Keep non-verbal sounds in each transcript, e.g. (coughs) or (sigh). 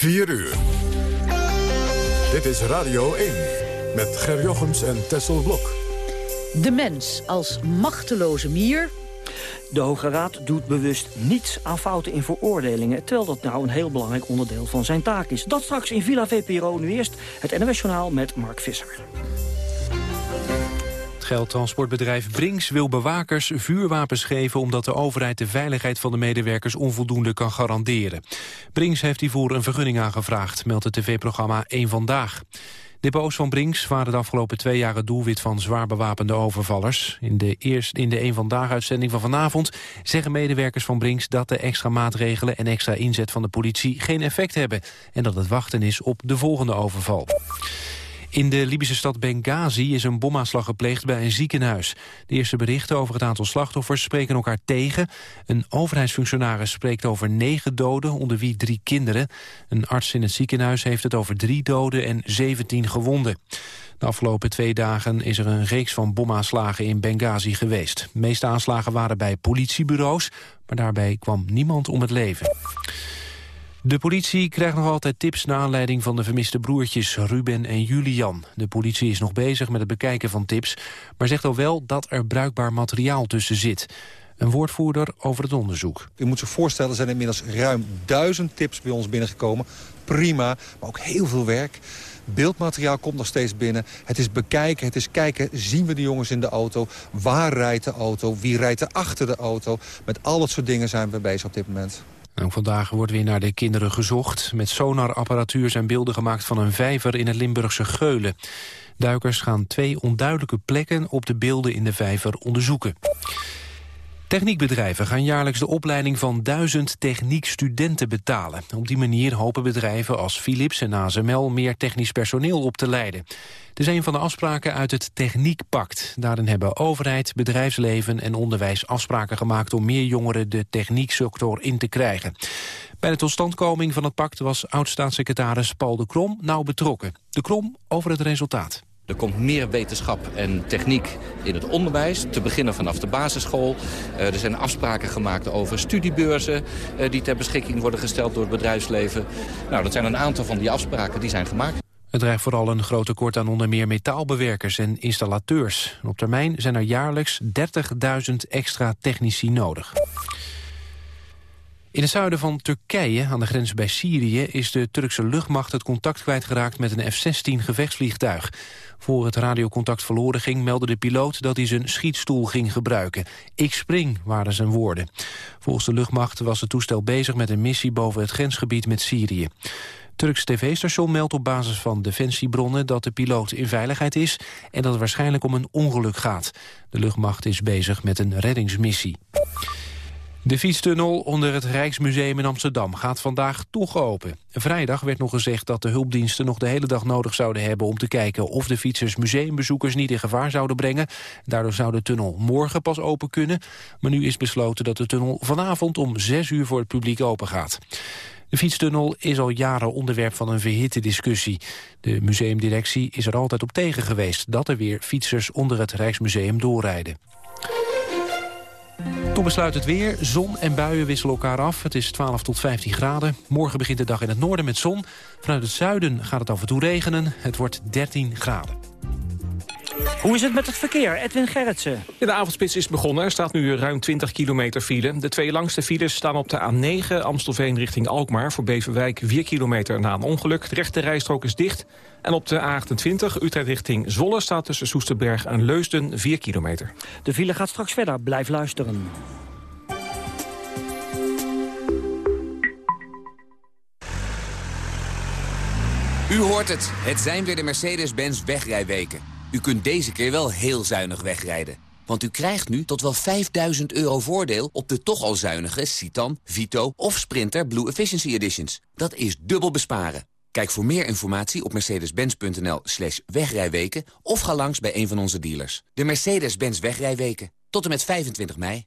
4 uur. Dit is Radio 1 met Ger Jochems en Tessel Blok. De mens als machteloze mier. De Hoge Raad doet bewust niets aan fouten in veroordelingen... terwijl dat nou een heel belangrijk onderdeel van zijn taak is. Dat straks in Villa VPRO. Nu eerst het NOS Journaal met Mark Visser. Geldtransportbedrijf Brinks wil bewakers vuurwapens geven... omdat de overheid de veiligheid van de medewerkers onvoldoende kan garanderen. Brinks heeft hiervoor een vergunning aangevraagd, meldt het tv-programma 1 Vandaag. Depots van Brinks waren de afgelopen twee jaar het doelwit van zwaar bewapende overvallers. In de, eerst, in de een vandaag uitzending van vanavond zeggen medewerkers van Brinks dat de extra maatregelen en extra inzet van de politie geen effect hebben. En dat het wachten is op de volgende overval. In de Libische stad Benghazi is een bomaanslag gepleegd bij een ziekenhuis. De eerste berichten over het aantal slachtoffers spreken elkaar tegen. Een overheidsfunctionaris spreekt over negen doden, onder wie drie kinderen. Een arts in het ziekenhuis heeft het over drie doden en 17 gewonden. De afgelopen twee dagen is er een reeks van bomaanslagen in Benghazi geweest. De meeste aanslagen waren bij politiebureaus, maar daarbij kwam niemand om het leven. De politie krijgt nog altijd tips naar aanleiding van de vermiste broertjes Ruben en Julian. De politie is nog bezig met het bekijken van tips, maar zegt al wel dat er bruikbaar materiaal tussen zit. Een woordvoerder over het onderzoek. U moet zich voorstellen, er zijn inmiddels ruim duizend tips bij ons binnengekomen. Prima, maar ook heel veel werk. Beeldmateriaal komt nog steeds binnen. Het is bekijken, het is kijken, zien we de jongens in de auto? Waar rijdt de auto? Wie rijdt er achter de auto? Met al dat soort dingen zijn we bezig op dit moment. Vandaag wordt weer naar de kinderen gezocht. Met sonarapparatuur zijn beelden gemaakt van een vijver in het Limburgse Geulen. Duikers gaan twee onduidelijke plekken op de beelden in de vijver onderzoeken. Techniekbedrijven gaan jaarlijks de opleiding van duizend techniekstudenten betalen. Op die manier hopen bedrijven als Philips en ASML meer technisch personeel op te leiden. Het is een van de afspraken uit het Techniekpact. Daarin hebben overheid, bedrijfsleven en onderwijs afspraken gemaakt... om meer jongeren de technieksector in te krijgen. Bij de totstandkoming van het pact was oud-staatssecretaris Paul de Krom nauw betrokken. De Krom over het resultaat. Er komt meer wetenschap en techniek in het onderwijs, te beginnen vanaf de basisschool. Uh, er zijn afspraken gemaakt over studiebeurzen uh, die ter beschikking worden gesteld door het bedrijfsleven. Nou, dat zijn een aantal van die afspraken die zijn gemaakt. Het dreigt vooral een groot tekort aan onder meer metaalbewerkers en installateurs. op termijn zijn er jaarlijks 30.000 extra technici nodig. In het zuiden van Turkije, aan de grens bij Syrië... is de Turkse luchtmacht het contact kwijtgeraakt met een F-16 gevechtsvliegtuig. Voor het radiocontact verloren ging, meldde de piloot dat hij zijn schietstoel ging gebruiken. Ik spring, waren zijn woorden. Volgens de luchtmacht was het toestel bezig met een missie boven het grensgebied met Syrië. Turks tv-station meldt op basis van defensiebronnen dat de piloot in veiligheid is en dat het waarschijnlijk om een ongeluk gaat. De luchtmacht is bezig met een reddingsmissie. De fietstunnel onder het Rijksmuseum in Amsterdam gaat vandaag toch open. Vrijdag werd nog gezegd dat de hulpdiensten nog de hele dag nodig zouden hebben... om te kijken of de fietsers museumbezoekers niet in gevaar zouden brengen. Daardoor zou de tunnel morgen pas open kunnen. Maar nu is besloten dat de tunnel vanavond om 6 uur voor het publiek open gaat. De fietstunnel is al jaren onderwerp van een verhitte discussie. De museumdirectie is er altijd op tegen geweest... dat er weer fietsers onder het Rijksmuseum doorrijden. Toen besluit het weer. Zon en buien wisselen elkaar af. Het is 12 tot 15 graden. Morgen begint de dag in het noorden met zon. Vanuit het zuiden gaat het af en toe regenen. Het wordt 13 graden. Hoe is het met het verkeer? Edwin Gerritsen. de avondspits is begonnen. Er staat nu ruim 20 kilometer file. De twee langste files staan op de A9 Amstelveen richting Alkmaar... voor Beverwijk 4 kilometer na een ongeluk. De rechte rijstrook is dicht. En op de A28 Utrecht richting Zwolle staat tussen Soesterberg en Leusden 4 kilometer. De file gaat straks verder. Blijf luisteren. U hoort het. Het zijn weer de Mercedes-Benz wegrijweken. U kunt deze keer wel heel zuinig wegrijden. Want u krijgt nu tot wel 5000 euro voordeel op de toch al zuinige Citan, Vito of Sprinter Blue Efficiency Editions. Dat is dubbel besparen. Kijk voor meer informatie op mercedes-benz.nl slash wegrijweken... of ga langs bij een van onze dealers. De Mercedes-Benz wegrijweken. Tot en met 25 mei.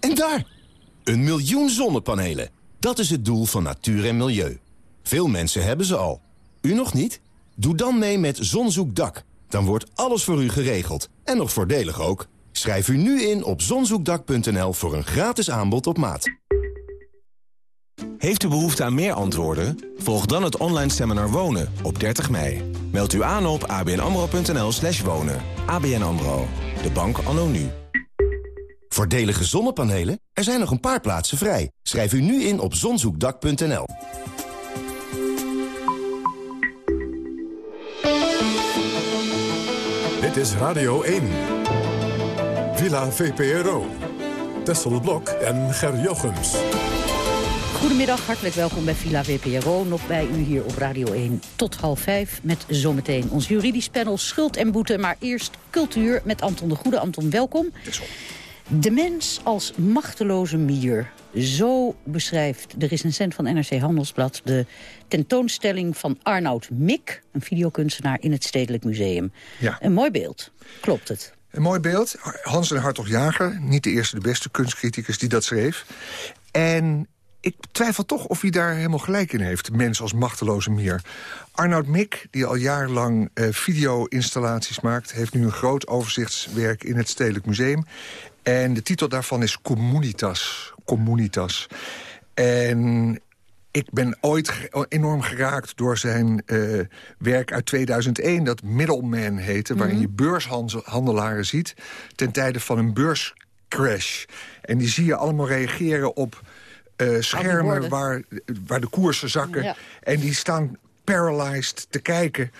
En daar! Een miljoen zonnepanelen. Dat is het doel van natuur en milieu. Veel mensen hebben ze al. U nog niet? Doe dan mee met Zonzoekdak. Dan wordt alles voor u geregeld. En nog voordelig ook. Schrijf u nu in op zonzoekdak.nl voor een gratis aanbod op maat. Heeft u behoefte aan meer antwoorden? Volg dan het online seminar Wonen op 30 mei. Meld u aan op abnamro.nl slash wonen. ABN AMRO, de bank anno nu. Voordelige zonnepanelen? Er zijn nog een paar plaatsen vrij. Schrijf u nu in op zonzoekdak.nl. Dit is Radio 1. Villa VPRO. Tessel Blok en Ger Jochems. Goedemiddag, hartelijk welkom bij Villa VPRO. Nog bij u hier op Radio 1 tot half vijf. Met zometeen ons juridisch panel Schuld en Boete. Maar eerst cultuur met Anton de Goede. Anton, welkom. De mens als machteloze mier. Zo beschrijft de recensent van NRC Handelsblad... de tentoonstelling van Arnoud Mik, een videokunstenaar in het Stedelijk Museum. Ja. Een mooi beeld. Klopt het? Een mooi beeld. Hans en Hartog Jager, niet de eerste, de beste kunstcriticus die dat schreef. En ik twijfel toch of hij daar helemaal gelijk in heeft. Mens als machteloze mier. Arnoud Mik, die al jarenlang uh, video-installaties maakt... heeft nu een groot overzichtswerk in het Stedelijk Museum. En de titel daarvan is Communitas. Communitas. En ik ben ooit enorm geraakt door zijn uh, werk uit 2001... dat Middleman heette, waarin Mhm. je beurshandelaren ziet... ten tijde van een beurscrash. En die zie je allemaal reageren op uh, schermen waar, waar de koersen zakken. Ja. En die staan paralyzed te kijken...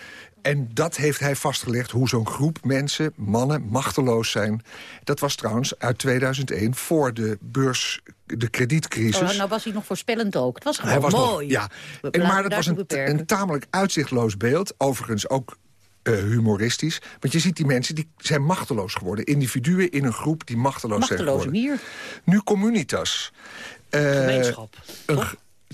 En dat heeft hij vastgelegd, hoe zo'n groep mensen, mannen, machteloos zijn. Dat was trouwens uit 2001 voor de beurs, de kredietcrisis. Oh, nou was hij nog voorspellend ook. Het was gewoon Hij was nog- mooi. ja. En, maar dat was een, een tamelijk uitzichtloos beeld. Overigens ook eh, humoristisch. Want je ziet die mensen, die zijn machteloos geworden. Individuen in een groep die machteloos zijn geworden. mier. Nu Communitas. Eh, Gemeenschap, een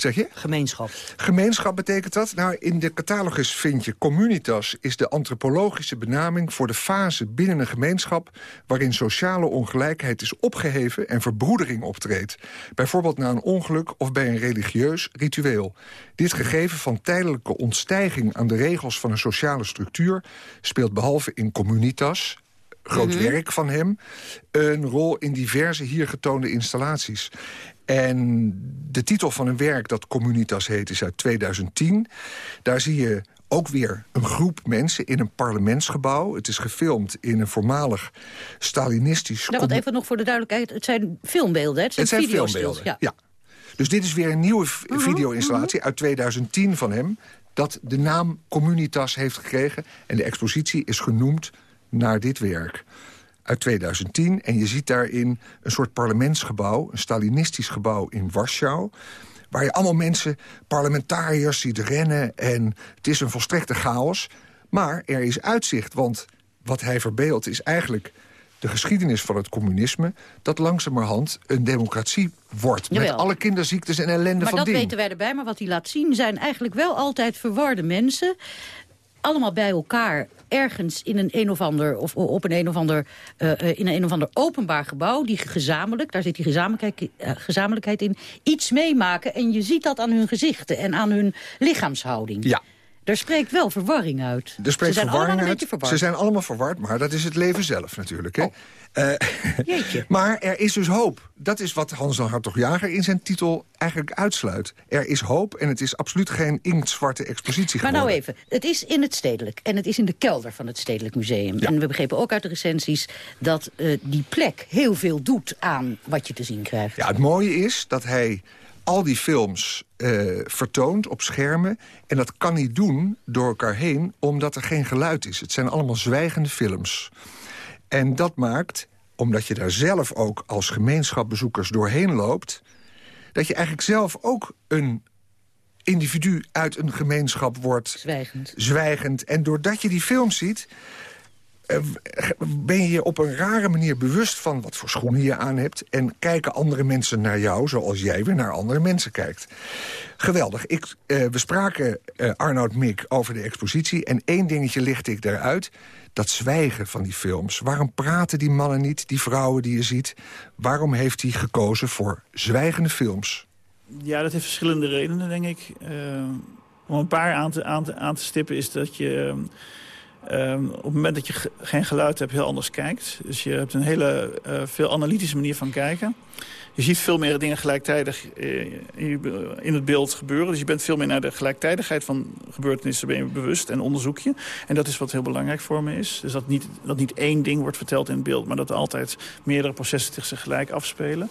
Zeg je? Gemeenschap. Gemeenschap betekent dat? Nou, in de catalogus vind je communitas is de antropologische benaming voor de fase binnen een gemeenschap waarin sociale ongelijkheid is opgeheven en verbroedering optreedt. Bijvoorbeeld na een ongeluk of bij een religieus ritueel. Dit gegeven van tijdelijke ontstijging aan de regels van een sociale structuur speelt behalve in communitas groot Mhm. werk van hem... een rol in diverse hier getoonde installaties. En de titel van een werk dat Communitas heet is uit 2010. Daar zie je ook weer een groep mensen in een parlementsgebouw. Het is gefilmd in een voormalig Stalinistisch... Nou, wat even nog voor de duidelijkheid. Het zijn filmbeelden? Het zijn, het zijn videostils, filmbeelden, Ja. ja. Dus dit is weer een nieuwe Mhm, video-installatie uit 2010 van hem... dat de naam Communitas heeft gekregen. En de expositie is genoemd naar dit werk uit 2010. En je ziet daarin een soort parlementsgebouw... een Stalinistisch gebouw in Warschau... waar je allemaal mensen, parlementariërs, ziet rennen... en het is een volstrekte chaos. Maar er is uitzicht, want wat hij verbeeldt is eigenlijk de geschiedenis van het communisme... dat langzamerhand een democratie wordt. Met alle kinderziektes en ellende Maar van dat dien. weten wij erbij. Maar wat hij laat zien zijn eigenlijk wel altijd verwarde mensen. Allemaal bij elkaar ergens in een een of ander, of op een een of ander, eh, eh, in een een of ander openbaar gebouw, die gezamenlijk, daar zit die gezamenlijkheid, eh, gezamenlijkheid in, iets meemaken. En je ziet dat aan hun gezichten en aan hun lichaamshouding. Ja. Er spreekt wel verwarring uit. Er spreekt Ze zijn verwarring allemaal een uit. beetje verward. Ze zijn allemaal verward, maar dat is het leven zelf natuurlijk. Hè? Oh. Eh, (laughs) Jeetje. maar er is dus hoop. Dat is wat Hans dan Hartog-Jager in zijn titel eigenlijk uitsluit. Er is hoop en het is absoluut geen inktzwarte expositie Maar geworden. nou even, het is in het stedelijk en het is in de kelder van het Stedelijk Museum. En we begrepen ook uit de recensies dat eh, die plek heel veel doet aan wat je te zien krijgt. Ja, het mooie is dat hij al die films eh, vertoont op schermen. En dat kan hij doen door elkaar heen, omdat er geen geluid is. Het zijn allemaal zwijgende films. En dat maakt, omdat je daar zelf ook als gemeenschapbezoekers doorheen loopt... dat je eigenlijk zelf ook een individu uit een gemeenschap wordt... Zwijgend. zwijgend. En doordat je die films ziet ben je op een rare manier bewust van wat voor schoenen je aan hebt... en kijken andere mensen naar jou zoals jij weer naar andere mensen kijkt. Geweldig. Ik, uh, we spraken uh, Arnoud Mik over de expositie... en één dingetje licht ik daaruit. Dat zwijgen van die films. Waarom praten die mannen niet, die vrouwen die je ziet? Waarom heeft hij gekozen voor zwijgende films? Ja, dat heeft verschillende redenen, denk ik. Uh, om een paar aan te, aan te, stippen is dat je... Um, op het moment dat je geen geluid hebt, heel anders kijkt. Dus je hebt een hele uh, veel analytische manier van kijken. Je ziet veel meer dingen gelijktijdig uh, in het beeld gebeuren. Dus je bent veel meer naar de gelijktijdigheid van gebeurtenissen ben je bewust en onderzoek je. En dat is wat heel belangrijk voor me is. Dus dat niet, dat niet één ding wordt verteld in het beeld... maar dat altijd meerdere processen zich gelijk afspelen.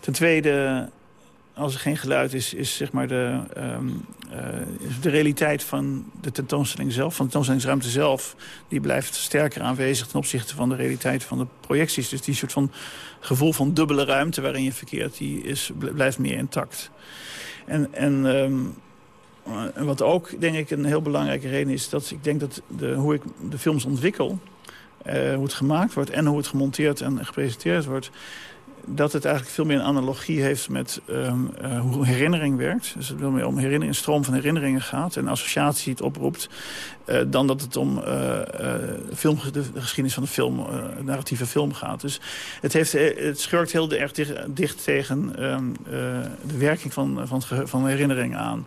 Ten tweede als er geen geluid is, is zeg maar de, um, uh, de realiteit van de tentoonstelling zelf, van de tentoonstellingsruimte zelf, die blijft sterker aanwezig ten opzichte van de realiteit van de projecties. Dus die soort van gevoel van dubbele ruimte waarin je verkeert, die is, blijft meer intact. En, en um, en wat ook, denk ik, een heel belangrijke reden is... dat ik denk dat de, hoe ik de films ontwikkel... Uh, hoe het gemaakt wordt en hoe het gemonteerd en gepresenteerd wordt dat het eigenlijk veel meer een analogie heeft met um, uh, hoe herinnering werkt. Dus het veel meer om herinnering, een stroom van herinneringen gaat en associatie het oproept. Uh, dan dat het om film, de, geschiedenis van de film, narratieve film gaat. Dus het, heeft, het schurkt heel erg dicht, tegen um, de werking van, van, van herinneringen aan.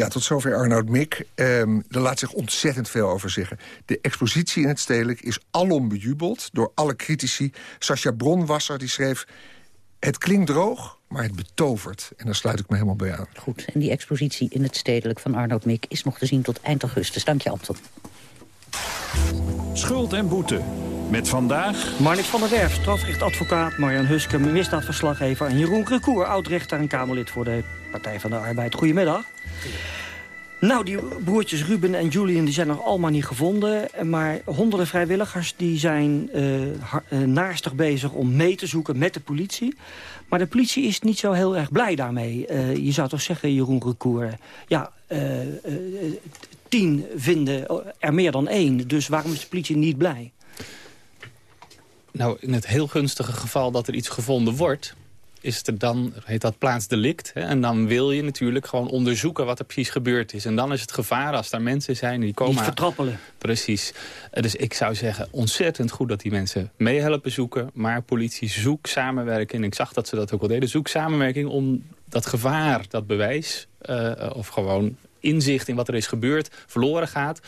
Ja, tot zover Arnoud Mik. Um, er laat zich ontzettend veel over zeggen. De expositie in het Stedelijk is alom bejubeld door alle critici. Sascha Bronwasser die schreef... Het klinkt droog, maar het betovert. En daar sluit ik me helemaal bij aan. Goed, en die expositie in het Stedelijk van Arnoud Mik... is nog te zien tot eind augustus. Dank je, Anton. Schuld en boete. Met vandaag... Marnik van der Werf, strafrechtadvocaat, Marjan Huske, misdaadverslaggever... en Jeroen Recour, oud-rechter en Kamerlid voor de Partij van de Arbeid. Goedemiddag. Nou, die broertjes Ruben en Julian die zijn nog allemaal niet gevonden. Maar honderden vrijwilligers die zijn uh, naarstig bezig om mee te zoeken met de politie. Maar de politie is niet zo heel erg blij daarmee. Uh, je zou toch zeggen, Jeroen Recour... ja, tien vinden er meer dan één. Dus waarom is de politie niet blij? Nou, in het heel gunstige geval dat er iets gevonden wordt is er dan, heet dat plaatsdelict. Hè? En dan wil je natuurlijk gewoon onderzoeken wat er precies gebeurd is. En dan is het gevaar als daar mensen zijn die komen... Die vertrappelen. Precies. Eh, dus ik zou zeggen, ontzettend goed dat die mensen meehelpen zoeken. Maar politie, zoek samenwerking. En ik zag dat ze dat ook al deden. Zoek samenwerking om dat gevaar, dat bewijs... Uh, of gewoon inzicht in wat er is gebeurd, verloren gaat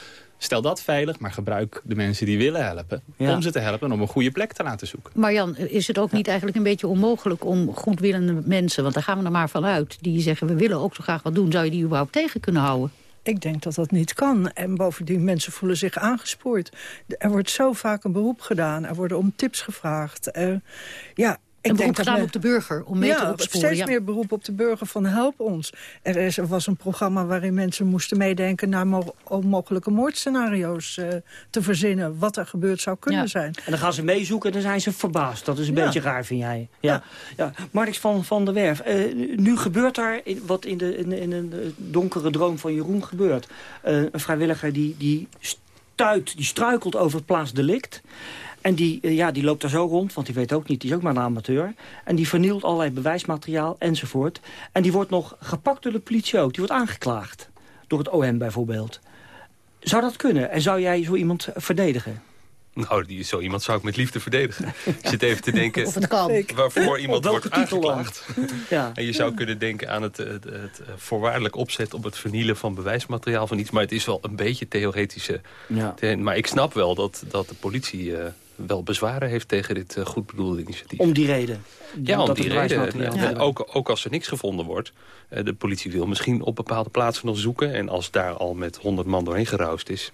Stel dat veilig, maar gebruik de mensen die willen helpen... om ze te helpen om een goede plek te laten zoeken. Marjan, is het ook niet eigenlijk een beetje onmogelijk om goedwillende mensen... want daar gaan we er maar van uit, die zeggen we willen ook zo graag wat doen... zou je die überhaupt tegen kunnen houden? Ik denk dat dat niet kan. En bovendien, mensen voelen zich aangespoord. Er wordt zo vaak een beroep gedaan. Er worden om tips gevraagd. Uh, ja, een beroep gedaan op de burger, om mee ja, te opsporen. steeds meer beroep op de burger van help ons. Er, is, er was een programma waarin mensen moesten meedenken... naar mo mogelijke moordscenario's uh, te verzinnen. Wat er gebeurd zou kunnen ja. zijn. En dan gaan ze meezoeken en dan zijn ze verbaasd. Dat is een ja. beetje raar, vind jij. Ja. Ja. Marx van, van der Werf, uh, nu gebeurt daar in, wat in de, in, in een donkere droom van Jeroen gebeurt. Uh, een vrijwilliger die, die stuit, die struikelt over het plaatsdelict... En die, uh, ja, die loopt daar zo rond, want die weet ook niet, die is ook maar een amateur. En die vernielt allerlei bewijsmateriaal enzovoort. En die wordt nog gepakt door de politie ook. Die wordt aangeklaagd. Door het OM bijvoorbeeld. Zou dat kunnen? En zou jij zo iemand verdedigen? Nou, die, zo iemand zou ik met liefde verdedigen. Ik zit even te (laughs) denken of het kan. waarvoor iemand wordt aangeklaagd. ja. En je zou kunnen denken aan het, het, het, voorwaardelijk opzet... op het vernielen van bewijsmateriaal van iets. Maar het is wel een beetje theoretische... Ja. Maar ik snap wel dat, dat de politie... Uh, wel bezwaren heeft tegen dit uh, goed bedoelde initiatief. Om die reden? Ja, om die reden. Ja. Ook, ook als er niks gevonden wordt. Uh, de politie wil misschien op bepaalde plaatsen nog zoeken. En als daar al met 100 man doorheen geroust is...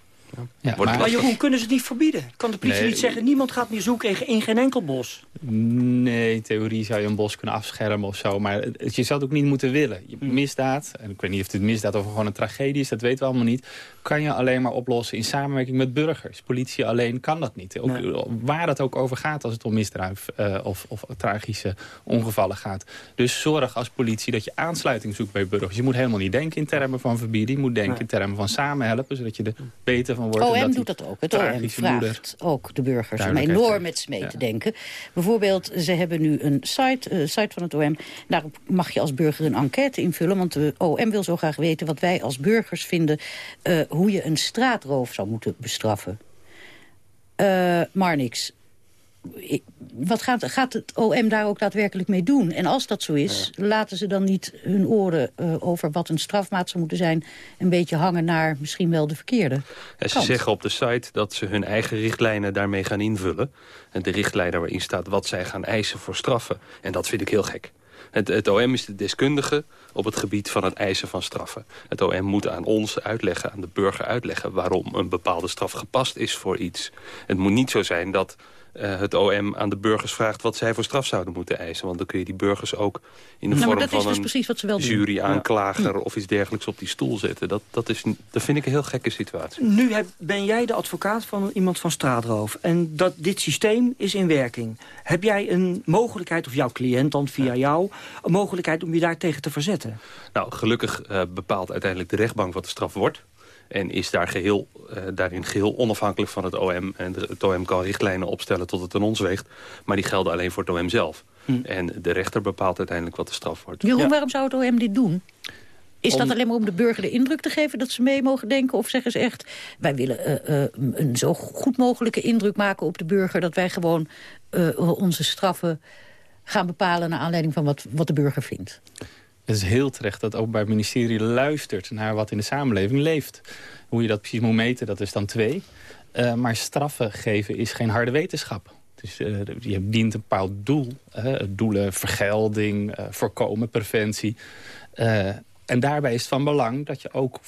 Ja, maar, maar Jeroen, kunnen ze het niet verbieden? Kan de politie nee. niet zeggen, niemand gaat meer zoeken in geen enkel bos? Nee, in theorie zou je een bos kunnen afschermen of zo. Maar het, je zou het ook niet moeten willen. Je misdaad, en ik weet niet of het misdaad of gewoon een tragedie is... dat weten we allemaal niet. Kan je alleen maar oplossen in samenwerking met burgers. Politie alleen kan dat niet. Ook, nee. Waar het ook over gaat als het om misdrijf uh, of, of tragische ongevallen gaat. Dus zorg als politie dat je aansluiting zoekt bij burgers. Je moet helemaal niet denken in termen van verbieden. Je moet denken nee. in termen van samen helpen... zodat je de beter van wordt. OM doet dat ook. Het OM vraagt ook de burgers om enorm met mee te denken. Bijvoorbeeld, ze hebben nu een site, uh, site van het OM. Daarop mag je als burger een enquête invullen. Want de OM wil zo graag weten wat wij als burgers vinden... Uh, hoe je een straatroof zou moeten bestraffen. Uh, maar niks wat gaat, gaat het OM daar ook daadwerkelijk mee doen? En als dat zo is, laten ze dan niet hun oren uh, over wat een strafmaat zou moeten zijn... een beetje hangen naar misschien wel de verkeerde ja, Ze zeggen op de site dat ze hun eigen richtlijnen daarmee gaan invullen. En de richtlijnen waarin staat wat zij gaan eisen voor straffen. En dat vind ik heel gek. Het, het, OM is de deskundige op het gebied van het eisen van straffen. Het OM moet aan ons uitleggen, aan de burger uitleggen... waarom een bepaalde straf gepast is voor iets. Het moet niet zo zijn dat uh, het OM aan de burgers vraagt wat zij voor straf zouden moeten eisen. Want dan kun je die burgers ook in de nou, vorm van dus een jury, aanklager ja. of iets dergelijks op die stoel zetten. Dat, dat, is, dat vind ik een heel gekke situatie. Nu heb, ben jij de advocaat van iemand van straatroof. En dat, dit systeem is in werking. Heb jij een mogelijkheid, of jouw cliënt dan via jou... een mogelijkheid om je daar tegen te verzetten? Nou, gelukkig uh, bepaalt uiteindelijk de rechtbank wat de straf wordt. En is daar geheel, uh, daarin geheel onafhankelijk van het OM. En het OM kan richtlijnen opstellen tot het aan ons weegt. Maar die gelden alleen voor het OM zelf. Hm. En de rechter bepaalt uiteindelijk wat de straf wordt. Jeroen, ja. waarom zou het OM dit doen? Is dat alleen maar om de burger de indruk te geven dat ze mee mogen denken? Of zeggen ze echt, wij willen uh, uh, een zo goed mogelijke indruk maken op de burger... dat wij gewoon onze straffen gaan bepalen naar aanleiding van wat, wat de burger vindt? Het is heel terecht dat het Openbaar Ministerie luistert naar wat in de samenleving leeft. Hoe je dat precies moet meten, dat is dan twee. Uh, maar straffen geven is geen harde wetenschap. Uh, je dient een bepaald doel. Doelen, vergelding, voorkomen, preventie. en daarbij is het van belang dat je ook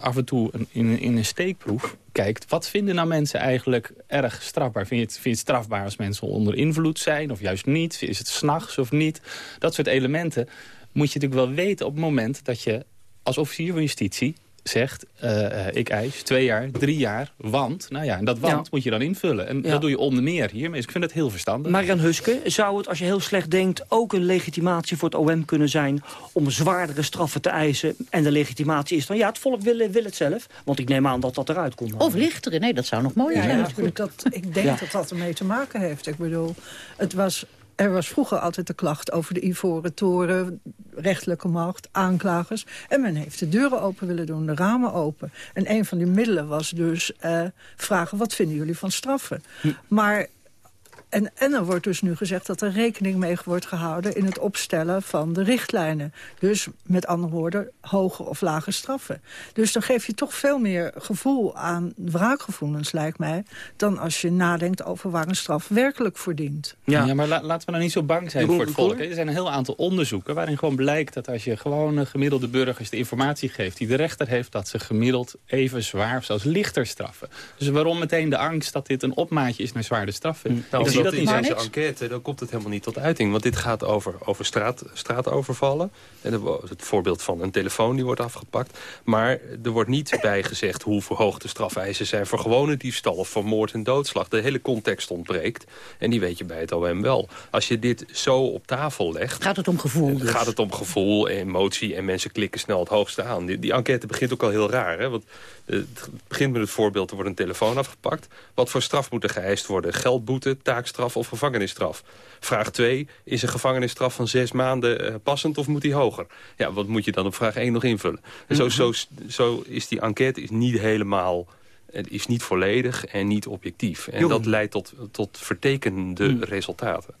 af en toe in, in, een steekproef kijkt... wat vinden nou mensen eigenlijk erg strafbaar? Vind je, het, vind je het strafbaar als mensen onder invloed zijn of juist niet? Is het s'nachts of niet? Dat soort elementen moet je natuurlijk wel weten op het moment dat je als officier van justitie zegt, uh, ik eis twee jaar, drie jaar, want. Nou ja, en dat want ja. moet je dan invullen. En ja. dat doe je onder meer hier. Maar ik vind het heel verstandig. Marian Huske, zou het, als je heel slecht denkt... ook een legitimatie voor het OM kunnen zijn... om zwaardere straffen te eisen? En de legitimatie is dan, ja, het volk wil, wil het zelf. Want ik neem aan dat dat eruit komt. Of lichtere, nee, dat zou nog mooier zijn. Ja, dat, ik denk dat dat ermee te maken heeft. Ik bedoel, het was er was vroeger altijd de klacht over de Ivoren Toren, rechtelijke macht, aanklagers. En men heeft de deuren open willen doen, de ramen open. En een van die middelen was dus uh, vragen, wat vinden jullie van straffen? Hm. Maar en, en er wordt dus nu gezegd dat er rekening mee wordt gehouden... in het opstellen van de richtlijnen. Dus met andere woorden, hoge of lage straffen. Dus dan geef je toch veel meer gevoel aan wraakgevoelens, lijkt mij... dan als je nadenkt over waar een straf werkelijk voor dient. Ja, ja maar la laten we nou niet zo bang zijn voor het volk. Er zijn een heel aantal onderzoeken waarin gewoon blijkt... dat als je gewoon gemiddelde burgers de informatie geeft... die de rechter heeft, dat ze gemiddeld even zwaar of zelfs lichter straffen. Dus waarom meteen de angst dat dit een opmaatje is naar zware straffen? Nou, dat in deze enquête, dan komt het helemaal niet tot uiting. Want dit gaat over, over straat, straatovervallen. En het voorbeeld van een telefoon die wordt afgepakt. Maar er wordt niet bij gezegd hoe hoog de strafeisen zijn... voor gewone diefstal of voor moord en doodslag. De hele context ontbreekt. En die weet je bij het OM wel. Als je dit zo op tafel legt... Gaat het om gevoel dus. Gaat het om gevoel, emotie en mensen klikken snel het hoogste aan. Die, die enquête begint ook al heel raar. Hè? Want het begint met het voorbeeld, er wordt een telefoon afgepakt. Wat voor straf moet er geëist worden? Geldboete, taakstraf of gevangenisstraf? Vraag 2, is een gevangenisstraf van zes maanden uh, passend of moet die hoger? Ja, wat moet je dan op vraag 1 nog invullen? En zo, zo, zo is die enquête is niet helemaal... Het is niet volledig en niet objectief. En dat leidt tot, tot vertekende mm. resultaten.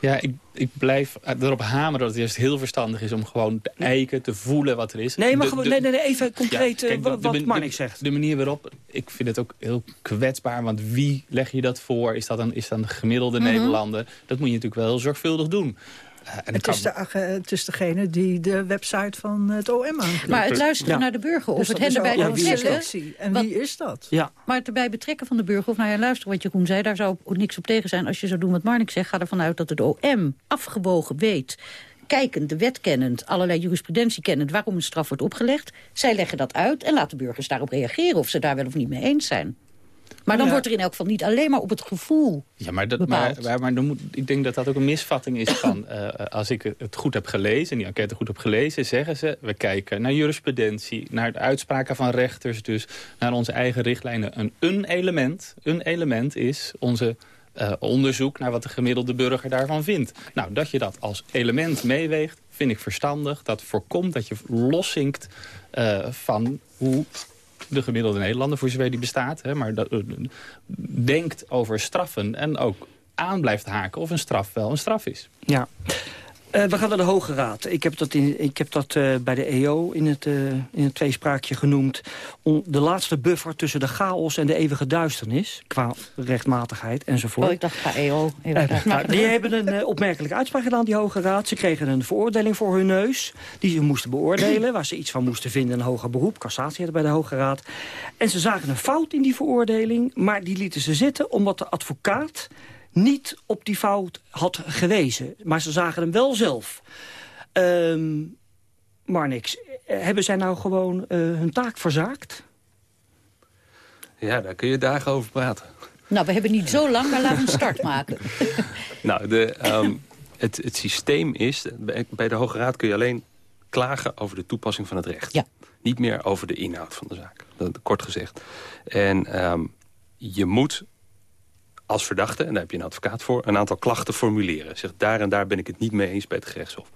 Ja, ik, ik blijf erop hameren dat het juist heel verstandig is... om gewoon te eiken, te voelen wat er is. Nee, maar nee, nee, even concreet ja, kijk, wat, wat Marnik zegt. De manier waarop, ik vind het ook heel kwetsbaar... want wie leg je dat voor? Is dat een, is dat een gemiddelde mm -hmm. Nederlander? Dat moet je natuurlijk wel heel zorgvuldig doen. Uh, het, is de, het, is degene die de website van het OM aanklikt. Maar het luisteren ja. naar de burger of dus het hen erbij ja, betrekken... En wie is dat? Ja. Maar het erbij betrekken van de burger of naar nou ja, luisteren wat Jeroen zei... daar zou niks op tegen zijn als je zou doen wat Marnik zegt. Ga ervan uit dat het OM afgewogen weet kijkend, de wet kennend, allerlei jurisprudentie kennend... waarom een straf wordt opgelegd. Zij leggen dat uit en laten burgers daarop reageren... of ze daar wel of niet mee eens zijn. Maar dan Ja. wordt er in elk geval niet alleen maar op het gevoel Ja, maar, dat, maar, maar, maar dan moet, ik denk dat dat ook een misvatting is van... (coughs) eh, als ik het goed heb gelezen, en die enquête goed heb gelezen... zeggen ze, we kijken naar jurisprudentie, naar de uitspraken van rechters... dus naar onze eigen richtlijnen. Een, een, element, een element is onze eh, onderzoek naar wat de gemiddelde burger daarvan vindt. Nou, dat je dat als element meeweegt, vind ik verstandig. Dat voorkomt dat je loszinkt eh, van hoe de gemiddelde Nederlander, voor zover die bestaat... Hè, maar dat, eh, denkt over straffen en ook aan blijft haken of een straf wel een straf is. Ja. Eh, we gaan naar de Hoge Raad. Ik heb dat, in, ik heb dat eh, bij de EO in het, eh, in het tweespraakje genoemd. On- de laatste buffer tussen de chaos en de eeuwige duisternis. Qua rechtmatigheid enzovoort. Oh, ik dacht Eh, kijken. nou, die hebben een opmerkelijke uitspraak gedaan, die Hoge Raad. Ze kregen een veroordeling voor hun neus, die ze moesten beoordelen... waar ze iets van moesten vinden in een hoger beroep. Cassatie hadden bij de Hoge Raad. En ze zagen een fout in die veroordeling, maar die lieten ze zitten... omdat de advocaat niet op die fout had gewezen. Maar ze zagen hem wel zelf. Ehm maar niks. Hebben zij nou gewoon eh, hun taak verzaakt? Ja, daar kun je dagen over praten. Nou, we hebben niet zo lang, maar laten we een start (laughs) maken. Nou, de, ehm, het, het systeem is... Bij, bij de Hoge Raad kun je alleen klagen over de toepassing van het recht. Ja. Niet meer over de inhoud van de zaak. Dat, kort gezegd. En ehm, je moet als verdachte, en daar heb je een advocaat voor... een aantal klachten formuleren. Zeg, daar en daar ben ik het niet mee eens bij het gerechtshof.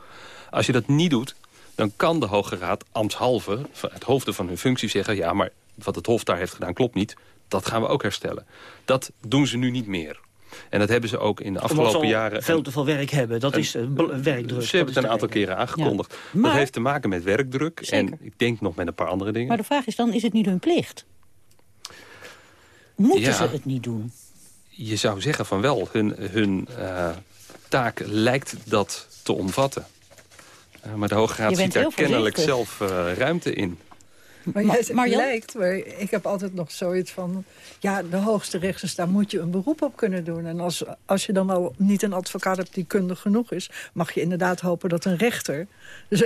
Als je dat niet doet, dan kan de Hoge Raad ambtshalve... van het hoofde van hun functie zeggen... ja, maar wat het Hof daar heeft gedaan klopt niet. Dat gaan we ook herstellen. Dat doen ze nu niet meer. En dat hebben ze ook in de afgelopen ze jaren... veel te veel werk hebben. Dat een- is uh, werkdruk. Ze hebben het een aantal keren aangekondigd. Maar- Dat heeft te maken met werkdruk. Zeker. En ik denk nog met een paar andere dingen. Maar de vraag is dan, is het niet hun plicht? Moeten Ja. ze het niet doen? Je zou zeggen van wel. Hun, hun eh, taak lijkt dat te omvatten. Eh, maar de Hoge Raad ziet daar kennelijk zelf eh, ruimte in. Maar Ma- jij zegt lijkt, maar ik heb altijd nog zoiets van... ja, de hoogste rechters, daar moet je een beroep op kunnen doen. En als, als je dan al niet een advocaat hebt die kundig genoeg is... mag je inderdaad hopen dat een rechter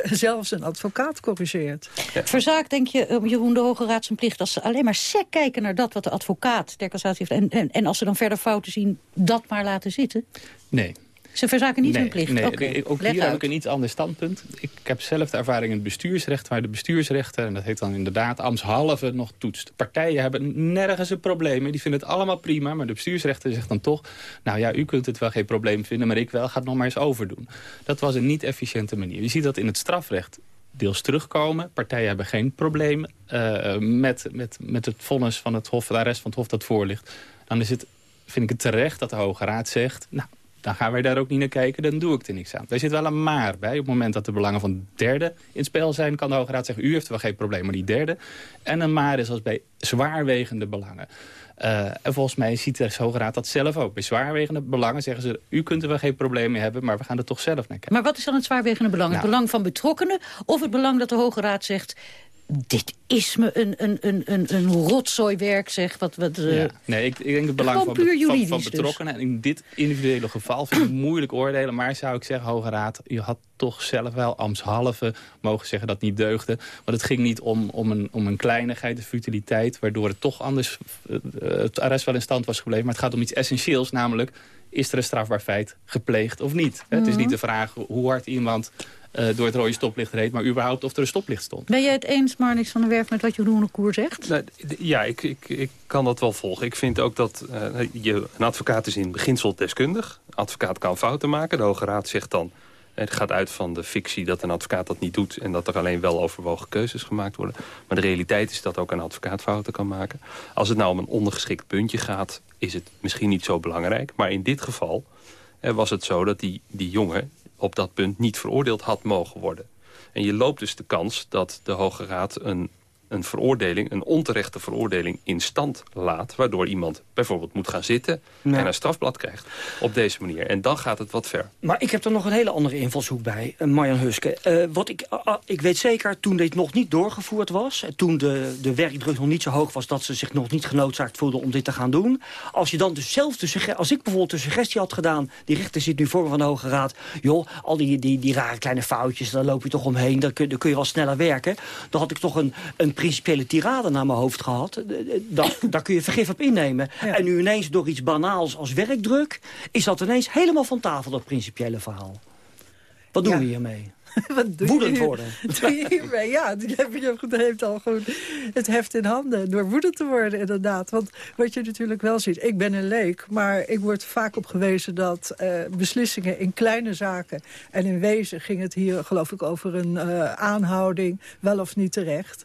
zelfs een advocaat corrigeert. Verzaakt, denk je, eh, Jeroen de Hoge Raad zijn plicht... als ze alleen maar sec kijken naar dat wat de advocaat ter cassatie heeft... En, en, en als ze dan verder fouten zien, dat maar laten zitten? Nee. Ze verzaken niet nee, hun plicht? Nee, ook leg hier heb uit. ik een iets ander standpunt. Ik heb zelf de ervaring in het bestuursrecht... waar de bestuursrechter, en dat heet dan inderdaad ambtshalve, nog toetst. Partijen hebben nergens een probleem. mee. Die vinden het allemaal prima, maar de bestuursrechter zegt dan toch... nou ja, u kunt het wel geen probleem vinden, maar ik wel. Ga het nog maar eens overdoen. Dat was een niet-efficiënte manier. Je ziet dat in het strafrecht deels terugkomen. Partijen hebben geen probleem eh, met, met, met het vonnis van het hof, de arrest van het hof dat voor ligt. Dan is het, vind ik het terecht dat de Hoge Raad zegt... nou, dan gaan wij daar ook niet naar kijken, dan doe ik er niks aan. Daar zit wel een maar bij. Op het moment dat de belangen van derden in het spel zijn... kan de Hoge Raad zeggen, u heeft wel geen probleem, maar die derde. En een maar is als bij zwaarwegende belangen. Eh, en volgens mij ziet de Hoge Raad dat zelf ook. Bij zwaarwegende belangen zeggen ze... u kunt er wel geen probleem mee hebben, maar we gaan er toch zelf naar kijken. Maar wat is dan het zwaarwegende belang? Het belang van betrokkenen of het belang dat de Hoge Raad zegt... dit is me een, een, een, een, een rotzooiwerk, zeg. Wat, wat, eh, Ja. Nee, ik, ik denk het belang van, be- van, dus. betrokkenen. En in dit individuele geval vind ik moeilijk oordelen. Maar zou ik zeggen, Hoge Raad, je had toch zelf wel ambtshalve mogen zeggen dat niet deugde. Want het ging niet om, om, een, om een kleinigheid, een futiliteit... waardoor het toch anders eh, het arrest wel in stand was gebleven. Maar het gaat om iets essentieels, namelijk... is er een strafbaar feit gepleegd of niet? Het is Mhm. niet de vraag hoe hard iemand door het rode stoplicht reed... maar überhaupt of er een stoplicht stond. Ben jij het eens, Marnix van der Werf, met wat Jeroen de Koer zegt? Nou, ja, ik, ik, ik kan dat wel volgen. Ik vind ook dat eh, je, een advocaat is in beginsel deskundig. Een advocaat kan fouten maken. De Hoge Raad zegt dan... Het gaat uit van de fictie dat een advocaat dat niet doet... en dat er alleen wel overwogen keuzes gemaakt worden. Maar de realiteit is dat ook een advocaat fouten kan maken. Als het nou om een ondergeschikt puntje gaat... is het misschien niet zo belangrijk. Maar in dit geval eh, was het zo dat die, die jongen op dat punt niet veroordeeld had mogen worden. En je loopt dus de kans dat de Hoge Raad een, een veroordeling, een onterechte veroordeling in stand laat. Waardoor iemand bijvoorbeeld moet gaan zitten en een strafblad krijgt op deze manier. En dan gaat het wat ver. Maar ik heb er nog een hele andere invalshoek bij, eh, Marjan Huske. Eh, wat ik, ah, ah, ik weet zeker, toen dit nog niet doorgevoerd was... en toen de, de werkdruk nog niet zo hoog was... dat ze zich nog niet genoodzaakt voelden om dit te gaan doen... als je dan dus zelf de als ik bijvoorbeeld de suggestie had gedaan... die rechter zit nu voor me van de Hoge Raad... joh, al die, die, die rare kleine foutjes, daar loop je toch omheen... dan kun, kun je wel sneller werken. Dan had ik toch een, een principiële tirade naar mijn hoofd gehad. Eh, eh, Daar, (coughs) kun je vergif op innemen. En nu ineens door iets banaals als werkdruk... is dat ineens helemaal van tafel, dat principiële verhaal. Wat doen we hiermee? (laughs) Wat doe Woedend je, worden. (laughs) Doe je hiermee? Ja, je goed- heeft al gewoon het heft in handen. Door woedend te worden, inderdaad. Want wat je natuurlijk wel ziet, ik ben een leek... maar ik word vaak op gewezen dat eh, beslissingen in kleine zaken... en in wezen ging het hier, geloof ik, over een aanhouding... wel of niet terecht...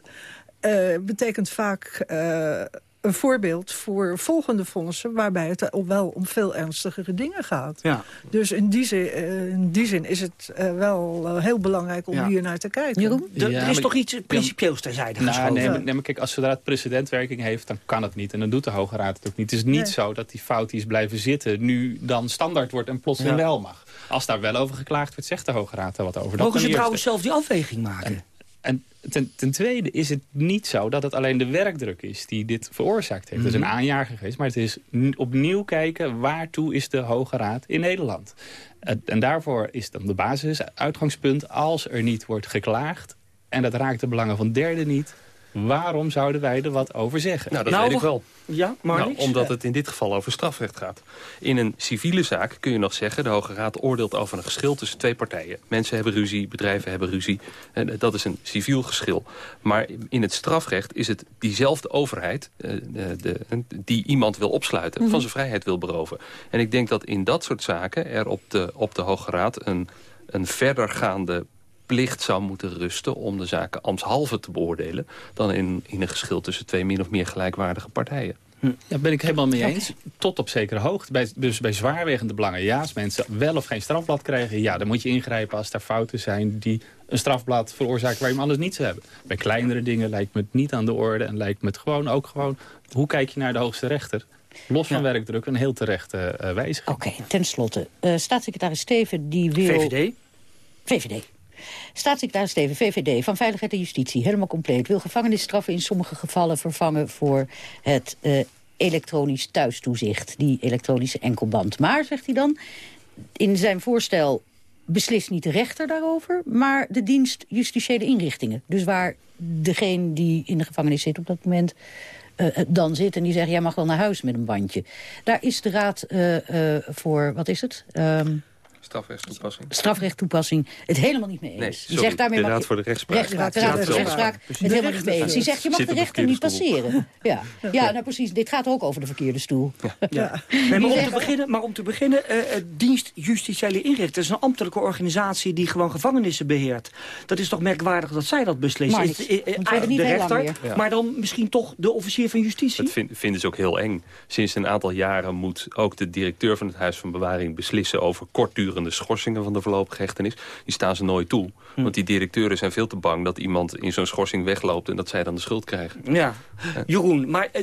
eh, betekent vaak eh, een voorbeeld voor volgende fondsen... waarbij het al wel om veel ernstigere dingen gaat. Ja. Dus in die zin, eh, in die zin is het eh, wel heel belangrijk om Ja. hier naar te kijken. Jeroen? Er, Ja, er is toch iets principieels terzijde Nou, geschoven? nee, maar, nee, maar kijk, als zodra het precedentwerking heeft, dan kan het niet. En dan doet de Hoge Raad het ook niet. Het is niet Nee. zo dat die fout die is blijven zitten... nu dan standaard wordt en plotseling Ja. wel mag. Als daar wel over geklaagd wordt, zegt de Hoge Raad daar wat over. Mogen ze trouwens zelf die afweging maken? En ten, ten tweede is het niet zo dat het alleen de werkdruk is die dit veroorzaakt heeft. Het is een Mhm. aanjager geweest, maar het is opnieuw kijken... waartoe is de Hoge Raad in Nederland? En- en daarvoor is dan de basis, uitgangspunt... als er niet wordt geklaagd en dat raakt de belangen van derden niet... waarom zouden wij er wat over zeggen? Nou, dat weet ik wel. Ja, maar Nou, omdat het in dit geval over strafrecht gaat. In een civiele zaak kun je nog zeggen... de Hoge Raad oordeelt over een geschil tussen twee partijen. Mensen hebben ruzie, bedrijven hebben ruzie. En eh, dat is een civiel geschil. Maar in het strafrecht is het diezelfde overheid... eh, de, de, die iemand wil opsluiten, Mhm. van zijn vrijheid wil beroven. En ik denk dat in dat soort zaken er op de, op de Hoge Raad... een, een verdergaande plicht zou moeten rusten om de zaken ambtshalve te beoordelen... dan in, in een geschil tussen twee min of meer gelijkwaardige partijen. Daar ben ik helemaal mee eens. Tot op zekere hoogte. Bij, dus bij zwaarwegende belangen, ja. Als mensen wel of geen strafblad krijgen, ja, dan moet je ingrijpen als er fouten zijn die een strafblad veroorzaken waar je hem anders niet zou hebben. Bij kleinere dingen lijkt me het niet aan de orde en lijkt me het gewoon ook gewoon, hoe kijk je naar de hoogste rechter? Los van werkdruk, een heel terechte eh wijziging. Oké, ten slotte. eh, staatssecretaris Steven die wil... VVD? VVD. Staatssecretaris Steven, VVD, van Veiligheid en Justitie, helemaal compleet... wil gevangenisstraffen in sommige gevallen vervangen voor het eh, elektronisch thuistoezicht. Die elektronische enkelband. Maar, zegt hij dan, in zijn voorstel beslist niet de rechter daarover... maar de dienst justitiële inrichtingen. Dus waar degene die in de gevangenis zit op dat moment... eh, dan zit en die zegt, jij mag wel naar huis met een bandje. Daar is de raad eh, eh, voor, wat is het? Ehm Strafrechtstoepassing. strafrechttoepassing het helemaal niet mee eens. Nee, Die zegt, daarmee de Raad je- voor de Rechtspraak. Rechtspraak, de Ja, Raad voor de. Rechtspraak het helemaal niet mee eens. Die zegt, je mag de rechter niet passeren. Ja, ja nou precies, dit gaat ook over de verkeerde stoel. Ja. Nee, maar, om te beginnen, maar om te beginnen, eh, eh, dienst justitiële inrichting. Dat is een ambtelijke organisatie die gewoon gevangenissen beheert. Dat is toch merkwaardig dat zij dat beslissen. Maar eh, niet de rechter, maar dan misschien toch de officier van justitie? Dat vind- vinden ze ook heel eng. Sinds een aantal jaren moet ook de directeur van het Huis van Bewaring beslissen over kortdurende schorsingen van de voorlopige hechtenis. Die staan ze nooit toe. Hm. Want die directeuren zijn veel te bang dat iemand in zo'n schorsing wegloopt en dat zij dan de schuld krijgen. Ja, Jeroen, maar eh,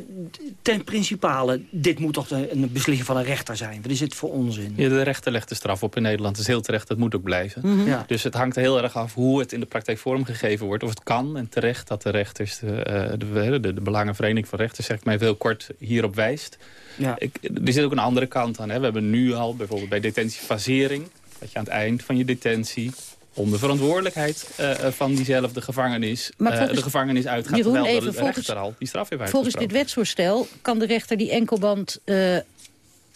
ten principale, dit moet toch de- een beslissing van een rechter zijn? Wat is dit voor onzin? Ja, de rechter legt de straf op in Nederland. Dat is heel terecht, dat moet ook blijven. Mhm. Ja. Dus het hangt heel erg af hoe het in de praktijk vormgegeven wordt. Of het kan en terecht dat de rechters, de, eh, de, de, de Belangenvereniging van Rechters, zeg ik maar even heel kort, hierop wijst. Ja. Ik, er zit ook een andere kant aan. Hè. We hebben nu al bijvoorbeeld bij detentiefasering, dat je aan het eind van je detentie onder verantwoordelijkheid eh, eh, van diezelfde gevangenis, Maar eh, de gevangenis uitgaat, Jeroen, terwijl even de volgens- rechter al die straf heeft Volgens dit wetsvoorstel kan de rechter die enkelband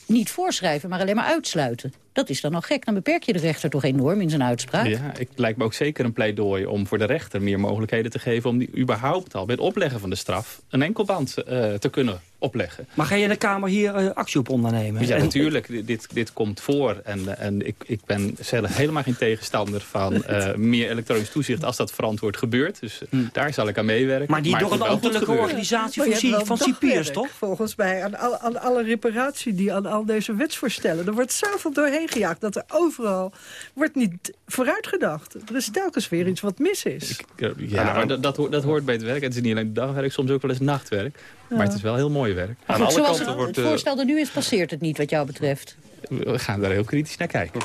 niet voorschrijven, maar alleen maar uitsluiten. Dat is dan al gek. Dan beperk je de rechter toch enorm in zijn uitspraak. Ja, ik lijkt me ook zeker een pleidooi om voor de rechter meer mogelijkheden te geven... om die überhaupt al bij het opleggen van de straf een enkelband eh, te kunnen opleggen. Maar ga je in de Kamer hier eh, actie op ondernemen? Ja, En- natuurlijk. Dit- Dit, dit komt voor. En, en ik, ik ben zelf helemaal geen tegenstander van (laughs) eh, meer elektronisch toezicht... als dat verantwoord gebeurt. Dus eh, daar zal ik aan meewerken. Hm. Maar die door het een ambtelijke gebeuren. organisatie Maar van, cipiers, toch? Volgens mij aan, al, aan alle reparatie die aan al deze wetsvoorstellen. Er wordt zoveel doorheen gejaagd dat er overal wordt niet vooruitgedacht. Er is telkens weer iets wat mis is. Ja, maar dat, dat, hoort, dat hoort bij het werk. Het is niet alleen dagwerk, soms ook wel eens nachtwerk. Maar het is wel heel mooi werk. Maar goed, zoals het, het voorstel er nu is, passeert het niet wat jou betreft. We gaan daar heel kritisch naar kijken.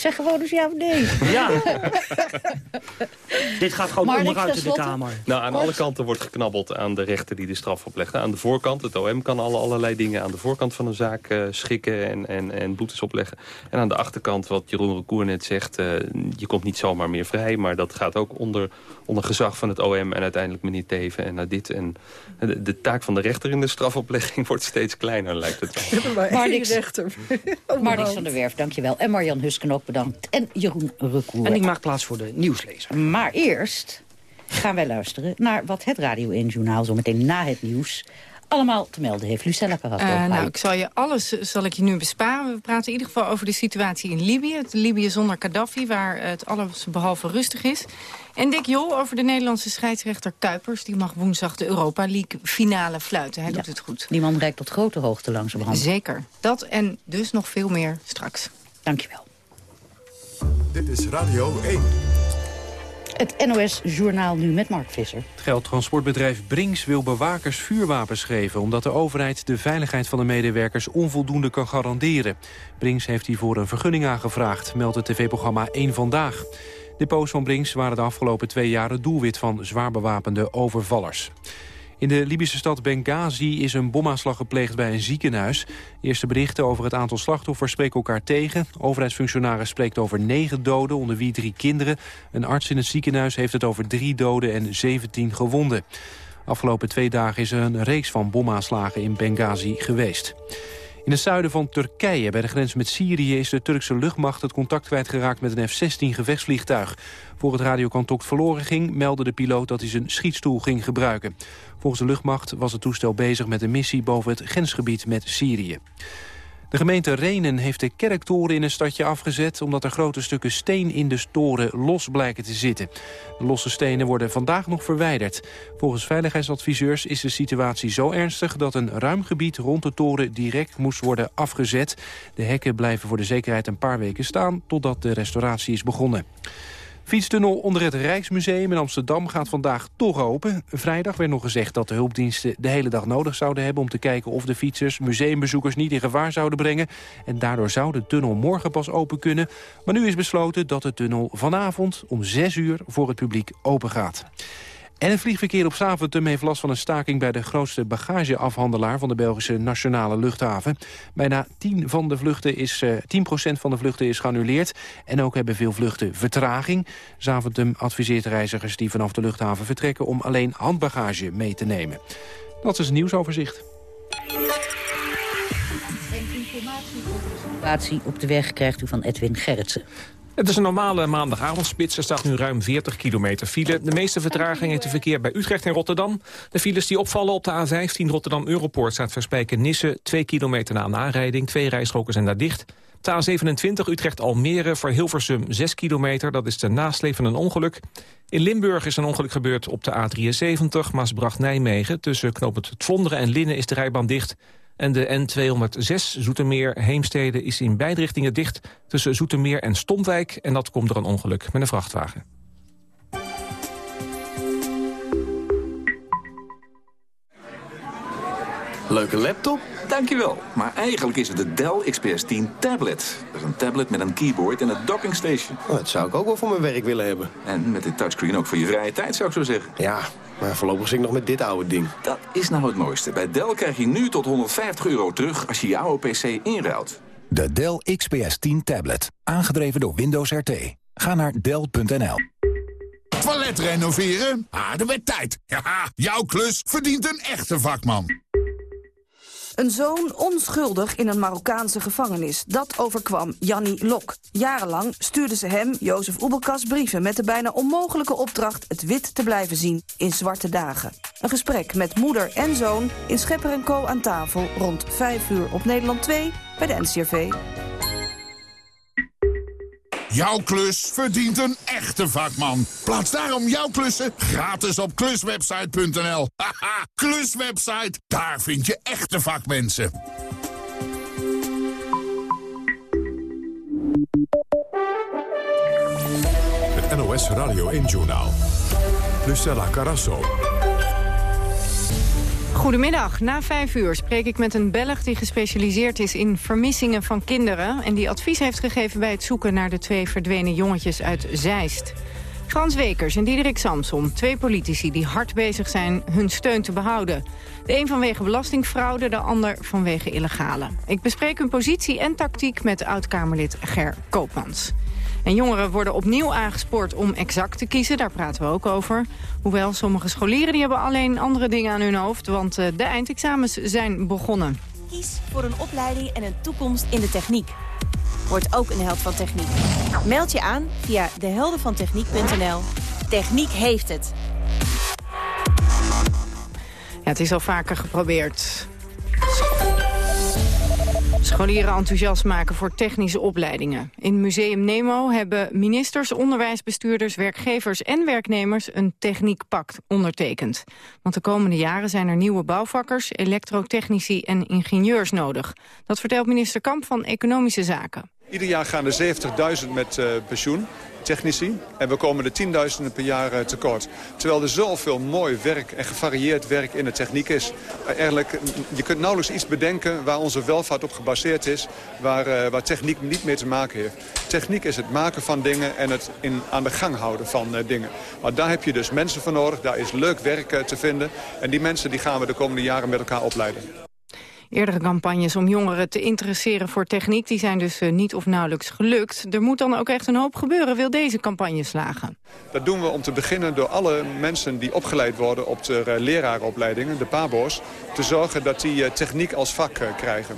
Zeg gewoon eens ja of nee. Ja. (laughs) Dit gaat gewoon onderuit in de? Kamer. Nou, aan Kort. alle kanten wordt geknabbeld aan de rechter die de straf oplegt. Aan de voorkant, het OM kan alle, allerlei dingen aan de voorkant van een zaak eh, schikken en, en, en boetes opleggen. En aan de achterkant, wat Jeroen Recour net zegt, eh, je komt niet zomaar meer vrij. Maar dat gaat ook onder, onder gezag van het OM en uiteindelijk meneer Teven en naar dit. En de, de taak van de rechter in de strafoplegging (laughs) wordt steeds kleiner, lijkt het wel. Maar Marnix. één rechter. (laughs) Marnix van der Werf, dankjewel. En Marjan Husken ook bedankt. En Jeroen Recour. En ik maak plaats voor de nieuwslezer. Maar eerst gaan wij luisteren naar wat het Radio 1-journaal... zo meteen na het nieuws allemaal te melden heeft. Lucella Carrasco. Eh, nou, ik zal je alles eh, zal ik je nu besparen. We praten in ieder geval over de situatie in Libië. Het Libië zonder Gaddafi, waar het alles behalve rustig is. En Dick Jol over de Nederlandse scheidsrechter Kuipers. Die mag woensdag de Europa League finale fluiten. Hij doet het goed. Die man reikt tot grote hoogte langzamerhand. Zeker. Dat en dus nog veel meer straks. Dankjewel. Dit is Radio 1. Het NOS-journaal nu met Mark Visser. Het geldtransportbedrijf Brinks wil bewakers vuurwapens geven... omdat de overheid de veiligheid van de medewerkers onvoldoende kan garanderen. Brinks heeft hiervoor een vergunning aangevraagd, meldt het tv-programma 1 Vandaag. Depots van Brinks waren de afgelopen twee jaar het doelwit van zwaar bewapende overvallers. In de Libische stad Benghazi is een bomaanslag gepleegd bij een ziekenhuis. Eerste berichten over het aantal slachtoffers spreken elkaar tegen. Overheidsfunctionaris spreekt over negen doden, onder wie drie kinderen. Een arts in het ziekenhuis heeft het over drie doden en 17 gewonden. Afgelopen twee dagen is er een reeks van bomaanslagen in Benghazi geweest. In het zuiden van Turkije, bij de grens met Syrië... is de Turkse luchtmacht het contact kwijtgeraakt met een F-16 gevechtsvliegtuig. Voor het radiocontact verloren ging, meldde de piloot dat hij zijn schietstoel ging gebruiken. Volgens de luchtmacht was het toestel bezig met een missie boven het grensgebied met Syrië. De gemeente Renen heeft de kerktoren in een stadje afgezet... omdat er grote stukken steen in de toren los blijken te zitten. De losse stenen worden vandaag nog verwijderd. Volgens veiligheidsadviseurs is de situatie zo ernstig... dat een ruim gebied rond de toren direct moest worden afgezet. De hekken blijven voor de zekerheid een paar weken staan... totdat de restauratie is begonnen. Fietstunnel onder het Rijksmuseum in Amsterdam gaat vandaag toch open. Vrijdag werd nog gezegd dat de hulpdiensten de hele dag nodig zouden hebben... om te kijken of de fietsers museumbezoekers niet in gevaar zouden brengen. En daardoor zou de tunnel morgen pas open kunnen. Maar nu is besloten dat de tunnel vanavond om 6 uur voor het publiek open gaat. En het vliegverkeer op Zaventem heeft last van een staking... bij de grootste bagageafhandelaar van de Belgische nationale luchthaven. Bijna 10, van de vluchten is, eh 10% van de vluchten is geannuleerd. En ook hebben veel vluchten vertraging. Zaventem adviseert reizigers die vanaf de luchthaven vertrekken... om alleen handbagage mee te nemen. Dat is nieuwsoverzicht. Situatie op de weg krijgt u van Edwin Gerritsen. Het is een normale maandagavondspits. Er staat nu ruim 40 kilometer file. De meeste vertraging heeft het verkeer bij Utrecht en Rotterdam. De files die opvallen op de A15 Rotterdam-Europoort... staat Verspijken-Nisse, 2 kilometer na een aanrijding. Twee rijstroken zijn daar dicht. De A27 Utrecht-Almere voor Hilversum 6 kilometer. Dat is de nasleep van een ongeluk. In Limburg is een ongeluk gebeurd op de A73 Maasbracht-Nijmegen. Tussen knooppunt het Vlonderen en Linnen is de rijbaan dicht... En de N206 Zoetermeer-Heemstede is in beide richtingen dicht... tussen Zoetermeer en Stomwijk. En dat komt door een ongeluk met een vrachtwagen. Leuke laptop? Dankjewel. Maar eigenlijk is het de Dell XPS 10 tablet. Dat is een tablet met een keyboard en een docking station. Oh, dat zou ik ook wel voor mijn werk willen hebben. En met dit touchscreen ook voor je vrije tijd, zou ik zo zeggen. Ja, maar voorlopig zit ik nog met dit oude ding. Dat is nou het mooiste. Bij Dell krijg je nu tot 150 euro terug als je je oude PC inruilt. De Dell XPS 10 tablet. Aangedreven door Windows RT. Ga naar Dell.nl. Toilet renoveren? Ah, de werd tijd. (laughs) Ja, jouw klus verdient een echte vakman. Een zoon onschuldig in een Marokkaanse gevangenis. Dat overkwam Janni Lok. Jarenlang stuurden ze hem, Jozef Oebelkas, brieven... met de bijna onmogelijke opdracht het wit te blijven zien in zwarte dagen. Een gesprek met moeder en zoon in Schepper en Co. aan tafel... rond 5 uur op Nederland 2 bij de NCRV. Jouw klus verdient een echte vakman. Plaats daarom jouw klussen gratis op kluswebsite.nl. Haha, kluswebsite, daar vind je echte vakmensen. Het NOS Radio 1-journaal. Lucella Carasso. Goedemiddag. Na vijf uur spreek ik met een Belg die gespecialiseerd is in vermissingen van kinderen... en die advies heeft gegeven bij het zoeken naar de twee verdwenen jongetjes uit Zeist. Frans Wekers en Diederik Samsom, twee politici die hard bezig zijn hun steun te behouden. De een vanwege belastingfraude, de ander vanwege illegale. Ik bespreek hun positie en tactiek met oud-Kamerlid Ger Koopmans. En jongeren worden opnieuw aangespoord om exact te kiezen. Daar praten we ook over. Hoewel sommige scholieren die hebben alleen andere dingen aan hun hoofd... want eh, de eindexamens zijn begonnen. Kies voor een opleiding en een toekomst in de techniek. Word ook een held van techniek. Meld je aan via deheldenvantechniek.nl. Techniek heeft het. Ja, het is al vaker geprobeerd. Scholieren enthousiast maken voor technische opleidingen. In Museum Nemo hebben ministers, onderwijsbestuurders, werkgevers en werknemers een techniekpact ondertekend. Want de komende jaren zijn er nieuwe bouwvakkers, elektrotechnici en ingenieurs nodig. Dat vertelt minister Kamp van Economische Zaken. Ieder jaar gaan er 70.000 met uh, pensioen, technici. En we komen de tienduizenden per jaar uh, tekort. Terwijl er zoveel mooi werk en gevarieerd werk in de techniek is. Eigenlijk, je kunt nauwelijks iets bedenken waar onze welvaart op gebaseerd is... waar, waar techniek niet mee te maken heeft. Techniek is het maken van dingen en het in, aan de gang houden van dingen. Maar daar heb je dus mensen voor nodig, daar is leuk werk te vinden. En die mensen die gaan we de komende jaren met elkaar opleiden. Eerdere campagnes om jongeren te interesseren voor techniek... die zijn dus uh, niet of nauwelijks gelukt. Er moet dan ook echt een hoop gebeuren, wil deze campagne slagen. Dat doen we om te beginnen door alle mensen die opgeleid worden... op de uh, lerarenopleidingen, de PABO's... te zorgen dat die uh, techniek als vak krijgen.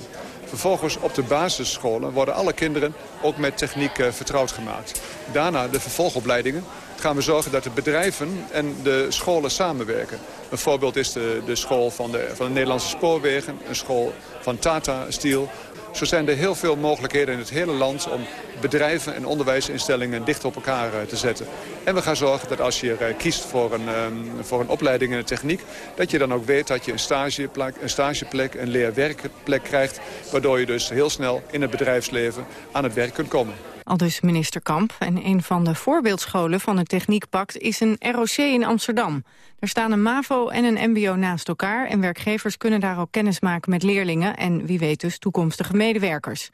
Vervolgens op de basisscholen worden alle kinderen ook met techniek vertrouwd gemaakt. Daarna de vervolgopleidingen gaan we zorgen dat de bedrijven en de scholen samenwerken. Een voorbeeld is de, de school van de, van de Nederlandse spoorwegen, een school van Tata Steel. Zo zijn er heel veel mogelijkheden in het hele land om bedrijven en onderwijsinstellingen dicht op elkaar te zetten. En we gaan zorgen dat als je kiest voor een, um, voor een opleiding in de techniek... dat je dan ook weet dat je een stageplek, een, stageplek, een leerwerkplek krijgt... waardoor je dus heel snel in het bedrijfsleven aan het werk kunt komen. Al dus minister Kamp. En een van de voorbeeldscholen van het Techniekpact is een ROC in Amsterdam. Er staan een MAVO en een MBO naast elkaar... en werkgevers kunnen daar ook kennis maken met leerlingen... en wie weet dus toekomstige medewerkers.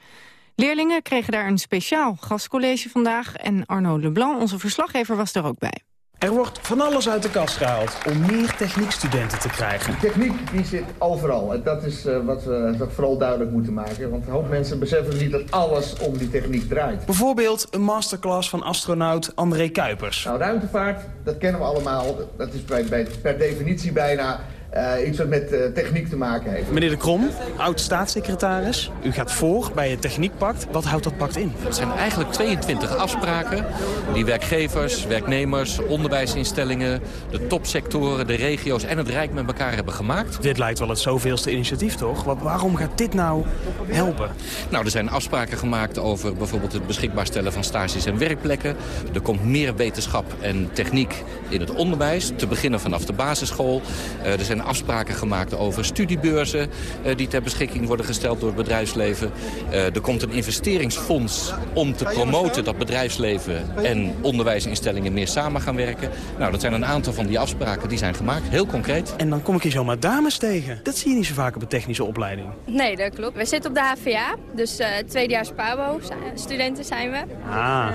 Leerlingen kregen daar een speciaal gastcollege vandaag... en Arno Leblanc, onze verslaggever, was er ook bij. Er wordt van alles uit de kast gehaald om meer techniekstudenten te krijgen. De techniek die zit overal. En dat is uh, wat we dat vooral duidelijk moeten maken. Want een hoop mensen beseffen niet dat alles om die techniek draait. Bijvoorbeeld een masterclass van astronaut André Kuipers. Nou, ruimtevaart, dat kennen we allemaal. Dat is bij, bij, per definitie bijna uh, iets wat met uh, techniek te maken heeft. Meneer De Krom, oud-staatssecretaris. U gaat voor bij het Techniekpact. Wat houdt dat pact in? Het zijn eigenlijk 22 afspraken die werkgevers, werknemers, onderwijsinstellingen... de topsectoren, de regio's en het Rijk met elkaar hebben gemaakt. Dit lijkt wel het zoveelste initiatief, toch? Wat, waarom gaat dit nou helpen? Nou, er zijn afspraken gemaakt over bijvoorbeeld het beschikbaar stellen van stages en werkplekken. Er komt meer wetenschap en techniek in het onderwijs, te beginnen vanaf de basisschool. Uh, er zijn afspraken gemaakt over studiebeurzen uh, die ter beschikking worden gesteld door het bedrijfsleven. Uh, er komt een investeringsfonds om te promoten dat bedrijfsleven en onderwijsinstellingen meer samen gaan werken. Nou, dat zijn een aantal van die afspraken die zijn gemaakt, heel concreet. En dan kom ik hier zomaar dames tegen. Dat zie je niet zo vaak op een technische opleiding. Nee, dat klopt. We zitten op de HVA, dus uh, tweedejaars PABO studenten zijn we. Ah.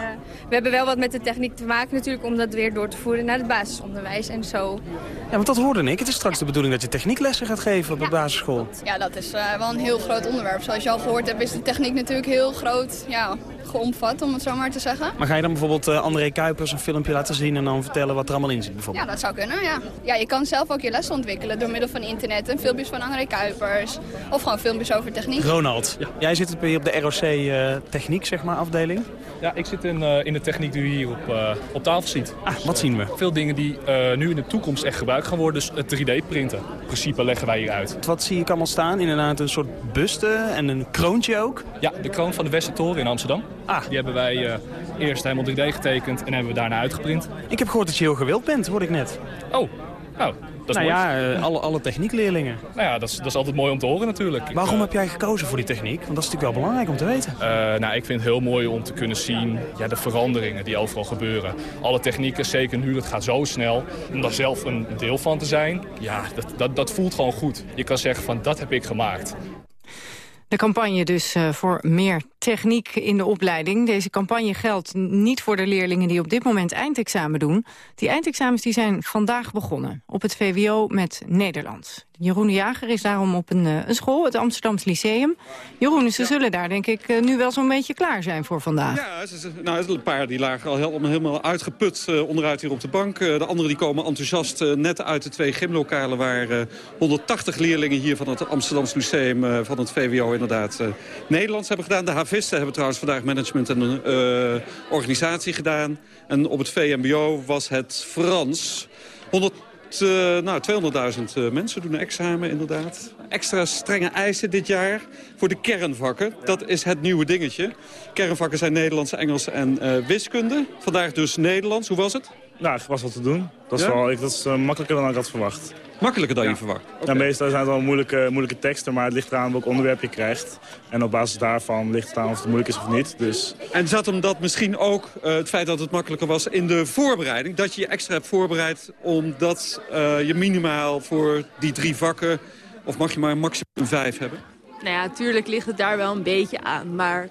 we hebben wel wat met de techniek te maken natuurlijk om dat weer door te voeren naar het basisonderwijs en zo. Ja, want dat hoorde ik. Het is straks de bedoeling dat je technieklessen gaat geven op de basisschool. Ja, dat is uh, wel een heel groot onderwerp. Zoals je al gehoord hebt is de techniek natuurlijk heel groot ja, geomvat, om het zo maar te zeggen. Maar ga je dan bijvoorbeeld uh, André Kuipers een filmpje laten zien en dan vertellen wat er allemaal in zit bijvoorbeeld? Ja, dat zou kunnen, ja. Ja, je kan zelf ook je lessen ontwikkelen door middel van internet en filmpjes van André Kuipers. Of gewoon filmpjes over techniek. Ronald, ja. jij zit hier op de ROC uh, techniek, zeg maar, afdeling. Ja, ik zit in, uh, in de techniek die u hier op, uh, op tafel ziet. Ah, wat zien we? Veel dingen die nu in de toekomst echt gebruikt gaan worden. Dus het 3D-printen. In principe leggen wij hier uit. Wat zie ik allemaal staan? Inderdaad een soort buste en een kroontje ook? Ja, de kroon van de Westertoren in Amsterdam. Ah. Die hebben wij eerst helemaal 3D getekend en hebben we daarna uitgeprint. Ik heb gehoord dat je heel gewild bent, hoorde ik net. Oh, Nou, dat is nou mooi. ja, uh, alle, alle techniekleerlingen. Nou ja, dat is, dat is altijd mooi om te horen natuurlijk. Waarom heb jij gekozen voor die techniek? Want dat is natuurlijk wel belangrijk om te weten. Uh, nou, ik vind het heel mooi om te kunnen zien ja, de veranderingen die overal gebeuren. Alle technieken, zeker nu, het gaat zo snel. Om daar zelf een deel van te zijn, ja, dat, dat, dat voelt gewoon goed. Je kan zeggen van, dat heb ik gemaakt. De campagne dus uh, voor meer techniek in de opleiding. Deze campagne geldt niet voor de leerlingen die op dit moment eindexamen doen. Die eindexamens die zijn vandaag begonnen op het VWO met Nederlands. Jeroen de Jager is daarom op een, uh, een school, het Amsterdams Lyceum. Jeroen, ze zullen daar denk ik uh, nu wel zo'n beetje klaar zijn voor vandaag. Ja, ze, nou, een paar die lagen al helemaal, helemaal uitgeput uh, onderuit hier op de bank. de anderen die komen enthousiast net uit de twee gymlokalen... waar 180 leerlingen hier van het Amsterdams Lyceum van het VWO inderdaad Nederlands hebben gedaan. De havisten hebben trouwens vandaag management en organisatie gedaan. En op het VMBO was het Frans. 100 uh, nou, 200.000 uh, mensen doen een examen, inderdaad. Extra strenge eisen dit jaar voor de kernvakken. Dat is het nieuwe dingetje. Kernvakken zijn Nederlands, Engels en wiskunde. Vandaag dus Nederlands. Hoe was het? Nou, het was wat te doen. Dat is, Ja? wel, ik- dat is eh, makkelijker dan ik had verwacht. Makkelijker dan je verwacht? Ja, meestal zijn het wel moeilijke, moeilijke teksten, maar het ligt eraan welk onderwerp je krijgt. En op basis daarvan ligt het aan of het moeilijk is of niet. Dus En zat hem dat misschien ook, uh, het feit dat het makkelijker was, in de voorbereiding? Dat je je extra hebt voorbereid omdat uh, je minimaal voor die drie vakken... of mag je maar maximum vijf hebben? Nou ja, natuurlijk ligt het daar wel een beetje aan. Maar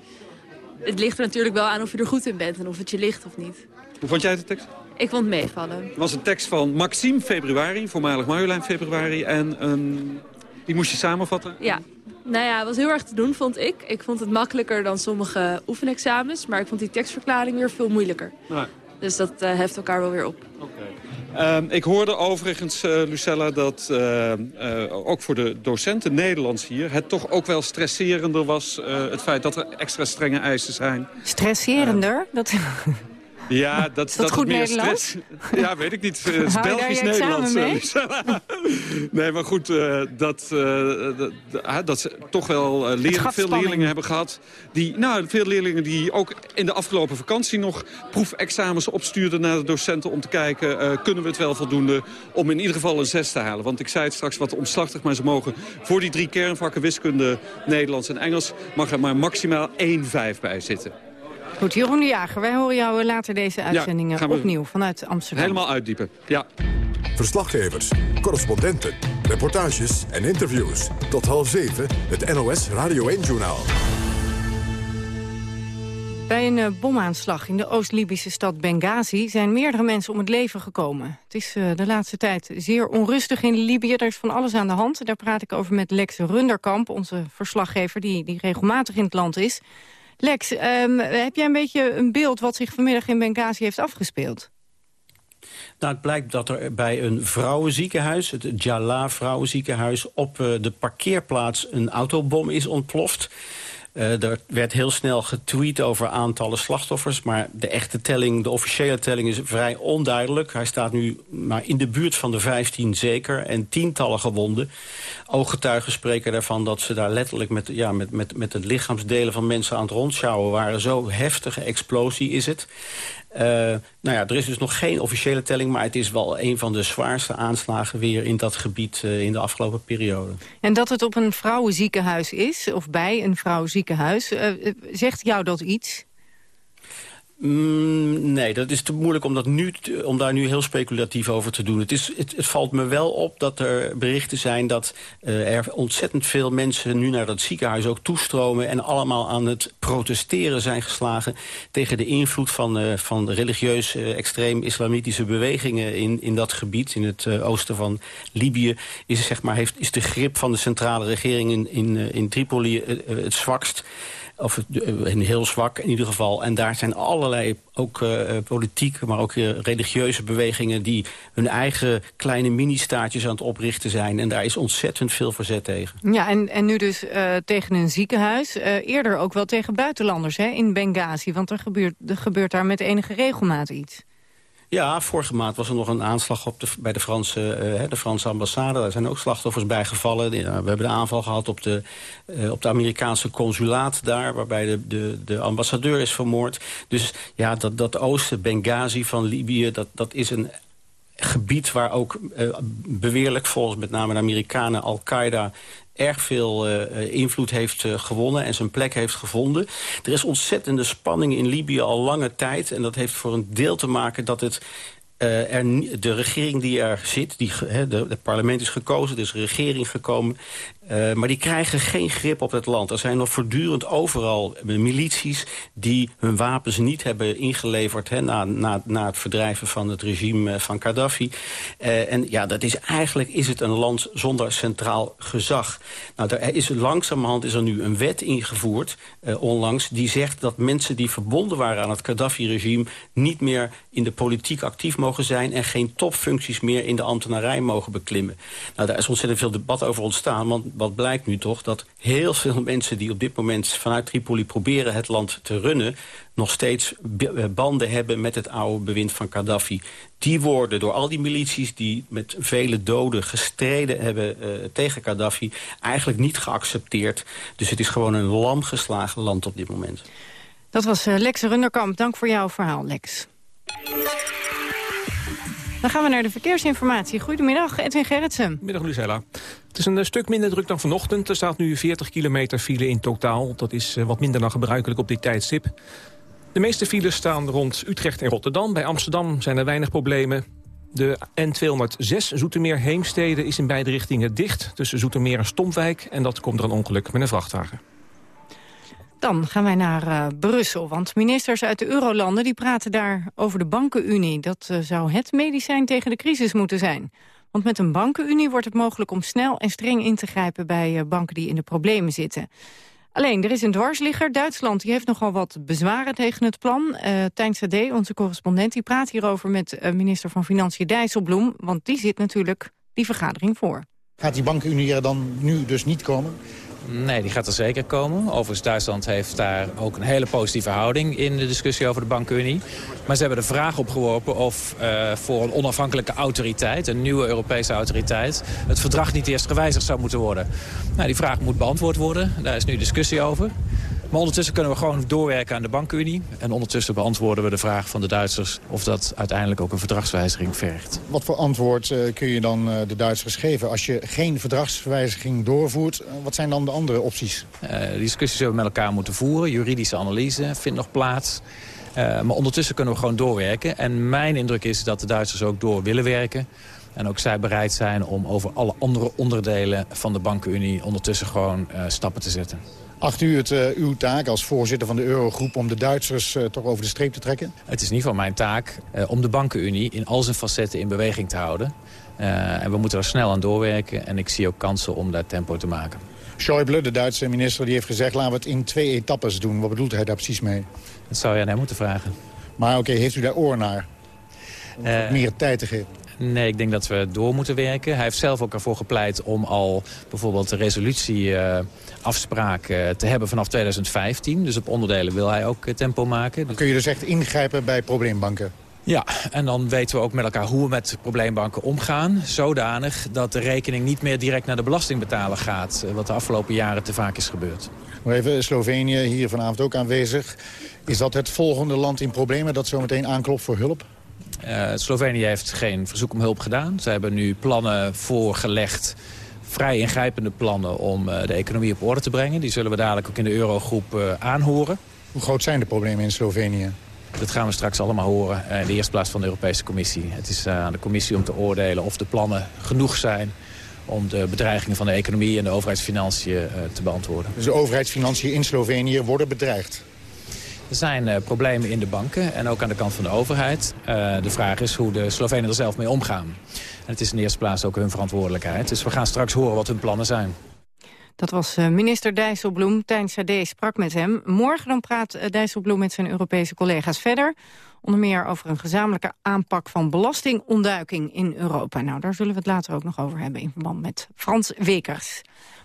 het ligt er natuurlijk wel aan of je er goed in bent en of het je ligt of niet. Hoe vond jij de tekst? Ik vond het meevallen. Het was een tekst van Maxime Februari, voormalig Marjolein Februari. En een, die moest je samenvatten. Ja, nou ja, het was heel erg te doen, vond ik. Ik vond het makkelijker dan sommige oefenexamens. Maar ik vond die tekstverklaring weer veel moeilijker. Nou, Dus dat uh, heft elkaar wel weer op. Um, ik hoorde overigens, uh, Lucella, dat uh, uh, ook voor de docenten Nederlands hier... het toch ook wel stresserender was, het feit dat er extra strenge eisen zijn. Stresserender? dat... Ja, dat, is dat, dat goed meer Nederlands? Stress... Ja, weet ik niet. Het is Hou je daar Belgisch je examen Nederlands. mee? nee, maar goed, uh, dat, uh, dat, dat ze toch wel veel leerlingen hebben gehad. Die, nou, veel leerlingen die ook in de afgelopen vakantie nog proefexamens opstuurden naar de docenten om te kijken, kunnen we het wel voldoende om in ieder geval een zes te halen. Want ik zei het straks wat omslachtig, maar ze mogen voor die drie kernvakken wiskunde, Nederlands en Engels, mag er maar maximaal één vijf bij zitten. Goed, Jeroen de Jager, wij horen jou later deze uitzendingen opnieuw vanuit Amsterdam. Helemaal uitdiepen, ja. Verslaggevers, correspondenten, reportages en interviews. Tot half zeven, het NOS Radio 1-journaal. Bij een uh, bomaanslag in de Oost-Libische stad Benghazi zijn meerdere mensen om het leven gekomen. Het is uh, de laatste tijd zeer onrustig in Libië. Er is van alles aan de hand. Daar praat ik over met Lex Runderkamp, onze verslaggever die, die regelmatig in het land is. Lex, um, heb jij een beetje een beeld wat zich vanmiddag in Benghazi heeft afgespeeld? Nou, het blijkt dat er bij een vrouwenziekenhuis, het Jala vrouwenziekenhuis... op uh, de parkeerplaats een autobom is ontploft. Uh, er werd heel snel getweet over aantallen slachtoffers... maar de echte telling, de officiële telling is vrij onduidelijk. Hij staat nu maar in de buurt van de 15 zeker en tientallen gewonden. Ooggetuigen spreken ervan dat ze daar letterlijk met, ja, met, met, met het lichaamsdelen van mensen aan het rondschouwen waren. Zo heftige explosie is het. Uh, nou ja, er is dus nog geen officiële telling... maar het is wel een van de zwaarste aanslagen weer in dat gebied uh, in de afgelopen periode. En dat het op een vrouwenziekenhuis is, of bij een vrouwenziekenhuis... Uh, zegt jou dat iets? Mm, nee, dat is te moeilijk om, dat nu, om daar nu heel speculatief over te doen. Het, is, het, valt me wel op dat er berichten zijn dat uh, er ontzettend veel mensen nu naar dat ziekenhuis ook toestromen en allemaal aan het protesteren zijn geslagen tegen de invloed van, uh, van religieus uh, extreem islamitische bewegingen in, in dat gebied, in het oosten van Libië. Is, zeg maar, heeft, is de grip van de centrale regering in, in, in Tripoli het zwakst. Of heel zwak in ieder geval. En daar zijn allerlei, ook uh, politieke, maar ook religieuze bewegingen... die hun eigen kleine mini-staatjes aan het oprichten zijn. En daar is ontzettend veel verzet tegen. Ja, en, en nu dus tegen een ziekenhuis. eerder ook wel tegen buitenlanders hè, in Benghazi. Want er gebeurt, er gebeurt daar met enige regelmaat iets. Ja, vorige maand was er nog een aanslag op de, bij de Franse, uh, de Franse ambassade. Daar zijn ook slachtoffers bij gevallen. We hebben de aanval gehad op de, uh, op de Amerikaanse consulaat daar... waarbij de, de, de ambassadeur is vermoord. Dus ja, dat, dat oosten, Benghazi van Libië, dat, dat is een gebied waar ook beweerlijk volgens met name de Amerikanen Al-Qaeda erg veel invloed heeft gewonnen en zijn plek heeft gevonden. Er is ontzettende spanning in Libië al lange tijd. En dat heeft voor een deel te maken dat het er, de regering die er zit, die, het parlement is gekozen, er is een regering gekomen... Uh, maar die krijgen geen grip op het land. Er zijn nog voortdurend overal milities die hun wapens niet hebben ingeleverd... Hè, na, na, na het verdrijven van het regime van Gaddafi. Uh, en ja, dat is, eigenlijk is het een land zonder centraal gezag. Nou, er is, langzamerhand is er nu een wet ingevoerd, onlangs... die zegt dat mensen die verbonden waren aan het Gaddafi-regime... niet meer in de politiek actief mogen zijn... en geen topfuncties meer in de ambtenarij mogen beklimmen. Nou, daar is ontzettend veel debat over ontstaan... want wat blijkt nu toch, dat heel veel (laughs) mensen die op dit moment vanuit Tripoli proberen het land te runnen, nog steeds eh, banden hebben met het oude bewind van Gaddafi. Die worden door al die milities die met vele doden gestreden hebben uh, tegen Gaddafi... eigenlijk niet geaccepteerd. Dus het is gewoon een lamgeslagen land op dit moment. Dat was uh, Lex Runderkamp. Dank voor jouw verhaal, Lex. Dan gaan we naar de verkeersinformatie. Goedemiddag, Edwin Gerritsen. Middag, Lucella. Het is een eh, stuk minder druk dan vanochtend. Er staat nu 40 kilometer file in totaal. Dat is eh, wat minder dan gebruikelijk op dit tijdstip. De meeste files staan rond Utrecht en Rotterdam. Bij Amsterdam zijn er weinig problemen. De N206 Zoetermeer-Heemstede is in beide richtingen dicht... tussen Zoetermeer en Stompwijk. En dat komt er een ongeluk met een vrachtwagen. Dan gaan wij naar uh, Brussel, want ministers uit de eurolanden... die praten daar over de bankenunie. Dat zou het medicijn tegen de crisis moeten zijn. Want met een bankenunie wordt het mogelijk om snel en streng in te grijpen... bij uh, banken die in de problemen zitten. Alleen, er is een dwarsligger. Duitsland die heeft nogal wat bezwaren tegen het plan. Uh, Tijn Sade, onze correspondent, die praat hierover met minister van Financiën Dijsselbloem. Want die zit natuurlijk die vergadering voor. Gaat die bankenunie er dan nu dus niet komen? Nee, die gaat er zeker komen. Overigens, Duitsland heeft daar ook een hele positieve houding in de discussie over de bankenunie. Maar ze hebben de vraag opgeworpen of uh, voor een onafhankelijke autoriteit, een nieuwe Europese autoriteit, het verdrag niet eerst gewijzigd zou moeten worden. Nou, die vraag moet beantwoord worden. Daar is nu discussie over. Maar ondertussen kunnen we gewoon doorwerken aan de bankenunie. En ondertussen beantwoorden we de vraag van de Duitsers... of dat uiteindelijk ook een verdragswijziging vergt. Wat voor antwoord uh, kun je dan uh, de Duitsers geven? Als je geen verdragswijziging doorvoert, uh, wat zijn dan de andere opties? die discussies zullen we met elkaar moeten voeren. Juridische analyse vindt nog plaats. maar ondertussen kunnen we gewoon doorwerken. En mijn indruk is dat de Duitsers ook door willen werken. En ook zij bereid zijn om over alle andere onderdelen van de bankenunie... ondertussen gewoon stappen te zetten. Acht u het uh, uw taak als voorzitter van de Eurogroep... om de Duitsers uh, toch over de streep te trekken? Het is niet van mijn taak uh, om de bankenunie in al zijn facetten in beweging te houden. en we moeten er snel aan doorwerken. En ik zie ook kansen om daar tempo te maken. Schäuble, de Duitse minister, die heeft gezegd... laten we het in twee etappes doen. Wat bedoelt hij daar precies mee? Dat zou je aan hem moeten vragen. Maar oké, okay, heeft u daar oor naar? Om meer tijd te geven? Nee, ik denk dat we door moeten werken. Hij heeft zelf ook ervoor gepleit om al bijvoorbeeld de resolutieafspraak uh, te hebben vanaf 2015. Dus op onderdelen wil hij ook tempo maken. Dan kun je dus echt ingrijpen bij probleembanken? Ja, en dan weten we ook met elkaar hoe we met probleembanken omgaan. Zodanig dat de rekening niet meer direct naar de belastingbetaler gaat. Wat de afgelopen jaren te vaak is gebeurd. Maar even, Slovenië hier vanavond ook aanwezig. Is dat het volgende land in problemen dat zometeen aanklopt voor hulp? Uh, Slovenië heeft geen verzoek om hulp gedaan. Ze hebben nu plannen voorgelegd, vrij ingrijpende plannen om uh, de economie op orde te brengen. Die zullen we dadelijk ook in de eurogroep uh, aanhoren. Hoe groot zijn de problemen in Slovenië? Dat gaan we straks allemaal horen in de eerste plaats van de Europese Commissie. Het is aan de Commissie om te oordelen of de plannen genoeg zijn om de bedreigingen van de economie en de overheidsfinanciën te beantwoorden. Dus de overheidsfinanciën in Slovenië worden bedreigd? Er zijn uh, problemen in de banken en ook aan de kant van de overheid. Uh, de vraag is hoe de Slovenen er zelf mee omgaan. En het is in eerste plaats ook hun verantwoordelijkheid. Dus we gaan straks horen wat hun plannen zijn. Dat was uh, minister Dijsselbloem. Tijn Sade sprak met hem. Morgen dan praat Dijsselbloem met zijn Europese collega's verder. Onder meer over een gezamenlijke aanpak van belastingontduiking in Europa. Nou, daar zullen we het later ook nog over hebben in verband met Frans Wekers.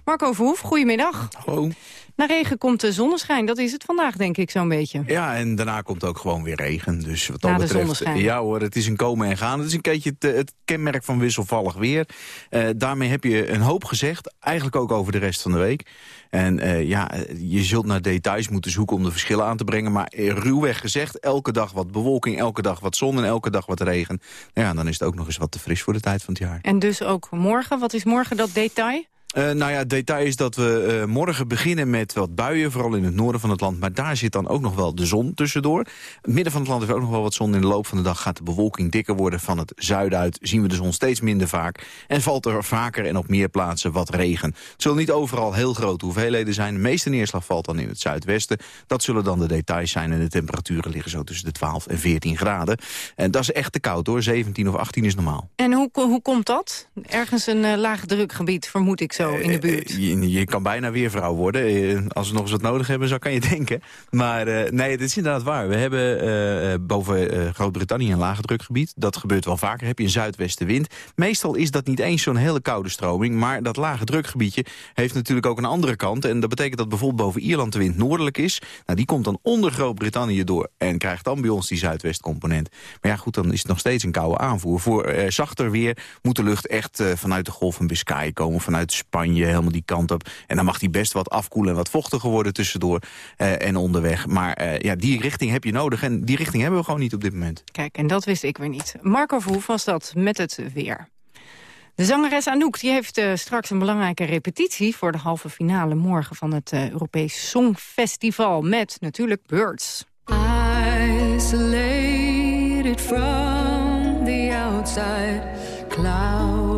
Marco Verhoef, goedemiddag. Hallo. Na regen komt de zonneschijn, dat is het vandaag denk ik zo'n beetje. Ja, en daarna komt ook gewoon weer regen. Dus wat dat Na betreft, zonneschijn. ja hoor, het is een komen en gaan. Het is een keertje het, het kenmerk van wisselvallig weer. Uh, daarmee heb je een hoop gezegd, eigenlijk ook over de rest van de week. En uh, ja, je zult naar details moeten zoeken om de verschillen aan te brengen. Maar ruwweg gezegd, elke dag wat bewolking, elke dag wat zon en elke dag wat regen. Nou ja, dan is het ook nog eens wat te fris voor de tijd van het jaar. En dus ook morgen. Wat is morgen dat detail? Uh, nou ja, het detail is dat we uh, morgen beginnen met wat buien, vooral in het noorden van het land. Maar daar zit dan ook nog wel de zon tussendoor. Het midden van het land heeft ook nog wel wat zon. In de loop van de dag gaat de bewolking dikker worden. Van het zuiden uit zien we de zon steeds minder vaak. En valt er vaker en op meer plaatsen wat regen. Het zullen niet overal heel grote hoeveelheden zijn. De meeste neerslag valt dan in het zuidwesten. Dat zullen dan de details zijn. En de temperaturen liggen zo tussen de 12 en 14 graden. En dat is echt te koud hoor. 17 of 18 is normaal. En hoe, hoe komt dat? Ergens een uh, laag drukgebied, vermoed ik zo in de buurt. Eh, je, je, kan bijna weer vrouw worden. Eh, als we nog eens wat nodig hebben, zo kan je (laughs) denken. Maar uh, nee, het is inderdaad waar. We hebben boven Groot-Brittannië een lage drukgebied. Dat gebeurt wel vaker. Heb je een zuidwestenwind. Meestal is dat niet eens zo'n hele koude stroming. Maar dat lage drukgebiedje heeft natuurlijk ook een andere kant. En dat betekent dat bijvoorbeeld boven Ierland de wind noordelijk is. Nou, die komt dan onder Groot-Brittannië door. En krijgt dan bij ons die zuidwestcomponent. Maar ja, goed, dan is het nog steeds een koude aanvoer. Voor zachter weer moet de lucht echt vanuit de golf van Biscay komen. Vanuit Spanje, helemaal die kant op. En dan mag die best wat afkoelen en wat vochtiger worden tussendoor uh, en onderweg. Maar uh, ja, die richting heb je nodig en die richting hebben we gewoon niet op dit moment. Kijk, en dat wist ik weer niet. Marco Verhoef was dat met het weer. De zangeres Anouk die heeft uh, straks een belangrijke repetitie... voor de halve finale morgen van het uh, Europees Songfestival... met natuurlijk Birds. Isolated from the outside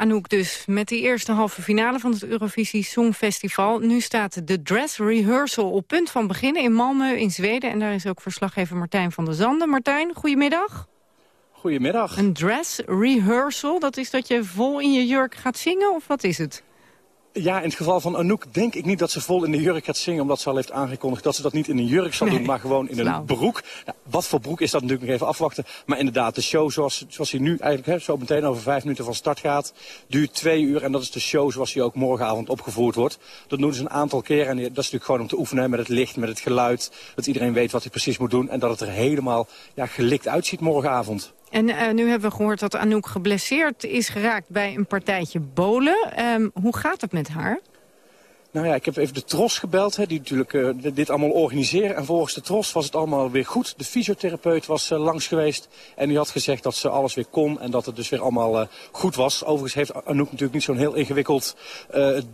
Anouk dus met die eerste halve finale van het Eurovisie Songfestival. Nu staat de dress rehearsal op punt van beginnen in Malmö in Zweden. En daar is ook verslaggever Martijn van der Zanden. Martijn, goedemiddag. Goedemiddag. Een dress rehearsal, dat is dat je vol in je jurk gaat zingen of wat is het? Ja, in het geval van Anouk denk ik niet dat ze vol in de jurk gaat zingen... omdat ze al heeft aangekondigd dat ze dat niet in een jurk zal doen... maar gewoon in een broek. Ja, wat voor broek is dat natuurlijk nog even afwachten. Maar inderdaad, de show zoals, zoals hij nu eigenlijk hè, zo meteen over vijf minuten van start gaat... duurt twee uur en dat is de show zoals die ook morgenavond opgevoerd wordt. Dat doen ze een aantal keren en dat is natuurlijk gewoon om te oefenen... met het licht, met het geluid, dat iedereen weet wat hij precies moet doen... en dat het er helemaal ja, gelikt uitziet morgenavond. En uh, nu hebben we gehoord dat Anouk geblesseerd is geraakt bij een partijtje bolen. Um, hoe gaat het met haar? Nou ja, ik heb even de Tros gebeld, hè, die natuurlijk uh, dit allemaal organiseren. En volgens de Tros was het allemaal weer goed. De fysiotherapeut was uh, langs geweest en die had gezegd dat ze alles weer kon en dat het dus weer allemaal uh, goed was. Overigens heeft Anouk natuurlijk niet zo'n heel ingewikkeld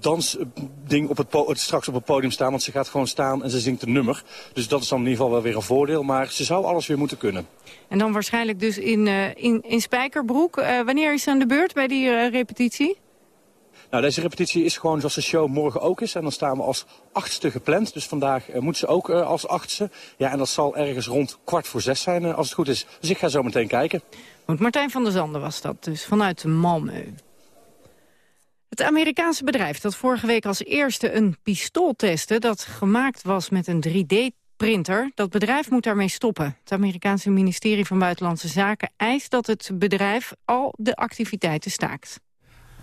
dansding op het, straks op het podium staan, want ze gaat gewoon staan en ze zingt een nummer. Dus dat is dan in ieder geval wel weer een voordeel, maar ze zou alles weer moeten kunnen. En dan waarschijnlijk dus in, in, in Spijkerbroek. wanneer is ze aan de beurt bij die repetitie? Nou, deze repetitie is gewoon zoals de show morgen ook is. En dan staan we als achtste gepland. Dus vandaag uh, moet ze ook uh, als achtste. Ja, en dat zal ergens rond kwart voor zes zijn, uh, als het goed is. Dus ik ga zo meteen kijken. Want Martijn van der Zanden was dat dus, vanuit Malmö. Het Amerikaanse bedrijf dat vorige week als eerste een pistool testte... dat gemaakt was met een 3D-printer, dat bedrijf moet daarmee stoppen. Het Amerikaanse ministerie van Buitenlandse Zaken eist dat het bedrijf al de activiteiten staakt.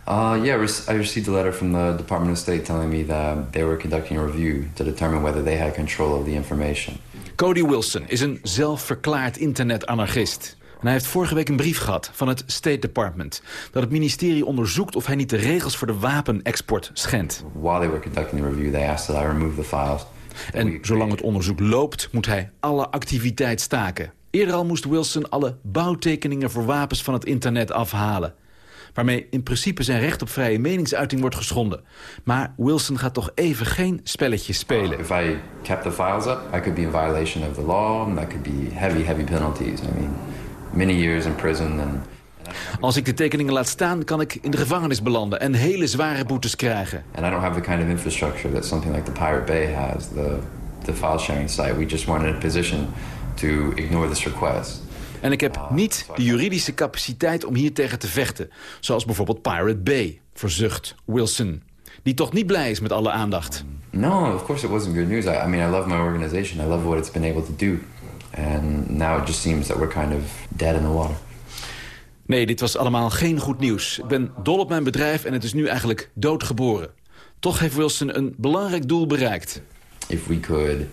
Uh, yeah, I received a letter from the Department of State telling me that they were conducting a review to determine whether they had control of the information. Cody Wilson is een zelfverklaard internetanarchist. En hij heeft vorige week een brief gehad van het State Department... dat het ministerie onderzoekt of hij niet de regels voor de wapenexport schendt. While they were conducting the review, they asked that I remove the files. En zolang het onderzoek loopt, moet hij alle activiteit staken. Eerder al moest Wilson alle bouwtekeningen voor wapens van het internet afhalen waarmee in principe zijn recht op vrije meningsuiting wordt geschonden. Maar Wilson gaat toch even geen spelletjes spelen. if I kept the files up, I could be in violation of the law, and that could be heavy, heavy penalties. I mean, many years in prison and als ik de tekeningen laat staan, kan ik in de gevangenis belanden en hele zware boetes krijgen. And I don't have the kind of infrastructure that something like the Pirate Bay has, the the file sharing site. We just in a position to ignore this request. En ik heb niet de juridische capaciteit om hier tegen te vechten. Zoals bijvoorbeeld Pirate Bay, verzucht Wilson. Die toch niet blij is met alle aandacht. No, of course it wasn't good news. I, I mean, I love my organization. I love what it's been able to do. And now it just seems that we're kind of dead in the water. Nee, dit was allemaal geen goed nieuws. Ik ben dol op mijn bedrijf en het is nu eigenlijk doodgeboren. Toch heeft Wilson een belangrijk doel bereikt. If we could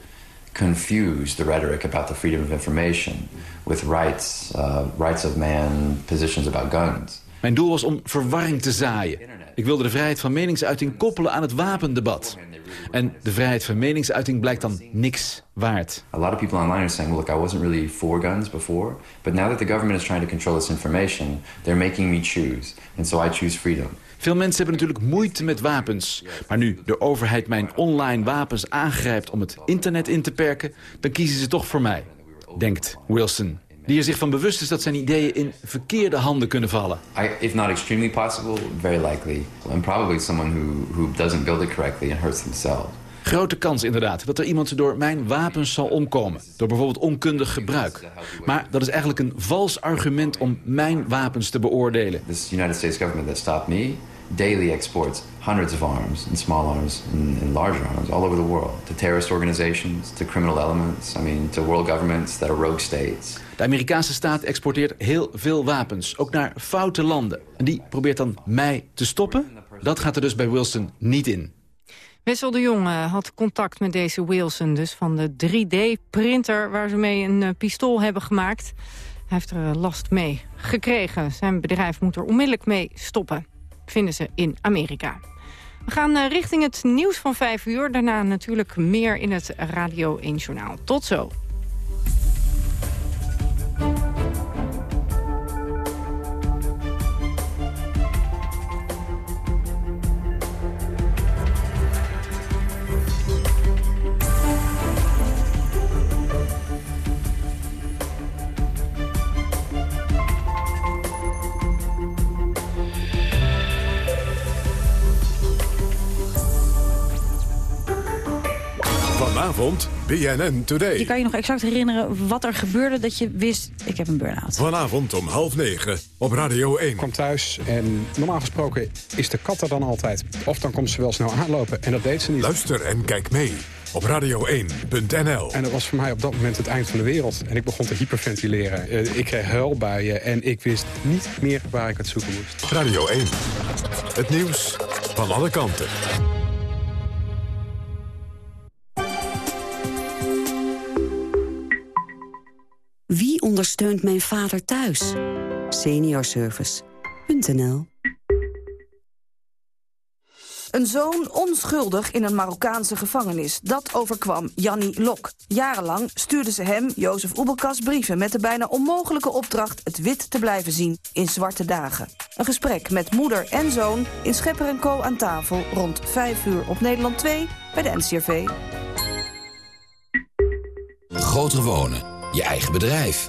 confuse the rhetoric about the freedom of information with rights, uh, rights of man, positions about guns. Mijn doel was om verwarring te zaaien. Ik wilde de vrijheid van meningsuiting koppelen aan het wapendebat. En de vrijheid van meningsuiting blijkt dan niks waard. A lot of people online are saying, look, I wasn't really for guns before, but now that the government is trying to control this information, they're making me choose. And so I choose freedom. Veel mensen hebben natuurlijk moeite met wapens. Maar nu de overheid mijn online wapens aangrijpt om het internet in te perken... dan kiezen ze toch voor mij, denkt Wilson. Die er zich van bewust is dat zijn ideeën in verkeerde handen kunnen vallen. I, if not extremely possible, very likely. And probably someone who, who doesn't build it correctly and hurts themselves. Grote kans inderdaad dat er iemand door mijn wapens zal omkomen. Door bijvoorbeeld onkundig gebruik. Maar dat is eigenlijk een vals argument om mijn wapens te beoordelen. This United States government that stopped me daily exports hundreds of arms and small arms and, and, larger arms all over the world to terrorist organizations, to criminal elements, I mean to world governments that are rogue states. De Amerikaanse staat exporteert heel veel wapens, ook naar foute landen. En die probeert dan mij te stoppen? Dat gaat er dus bij Wilson niet in. Wessel de Jong had contact met deze Wilson, dus van de 3D-printer... waar ze mee een uh, pistool hebben gemaakt. Hij heeft er uh, last mee gekregen. Zijn bedrijf moet er onmiddellijk mee stoppen vinden ze in Amerika. We gaan uh, richting het nieuws van 5 uur. Daarna natuurlijk meer in het Radio 1 Journaal. Tot zo. Vanavond BNN Today. Je kan je nog exact herinneren wat er gebeurde dat je wist... ik heb een burn-out. Vanavond om half negen op Radio 1. Ik kwam thuis en normaal gesproken is de kat er dan altijd. Of dan komt ze wel snel aanlopen en dat deed ze niet. Luister en kijk mee op radio1.nl. En dat was voor mij op dat moment het eind van de wereld. En ik begon te hyperventileren. Eh, ik kreeg huilbuien en ik wist niet meer waar ik het zoeken moest. Radio 1. Het nieuws van alle kanten. Ondersteunt mijn vader thuis? Seniorservice.nl Een zoon onschuldig in een Marokkaanse gevangenis. Dat overkwam Janni Lok. Jarenlang stuurden ze hem, Jozef Oebelkas, brieven... met de bijna onmogelijke opdracht het wit te blijven zien in zwarte dagen. Een gesprek met moeder en zoon in Schepper en Co. aan tafel... rond 5 uur op Nederland 2 bij de NCRV. Groter wonen, je eigen bedrijf,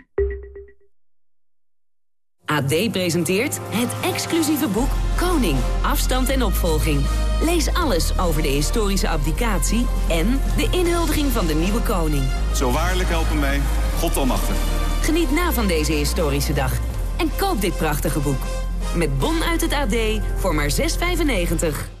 AD presenteert het exclusieve boek Koning, afstand en opvolging. Lees alles over de historische abdicatie en de inhuldiging van de nieuwe koning. Zo waarlijk helpen mij, God almachtig. Geniet na van deze historische dag en koop dit prachtige boek. Met bon uit het AD voor maar 6,95.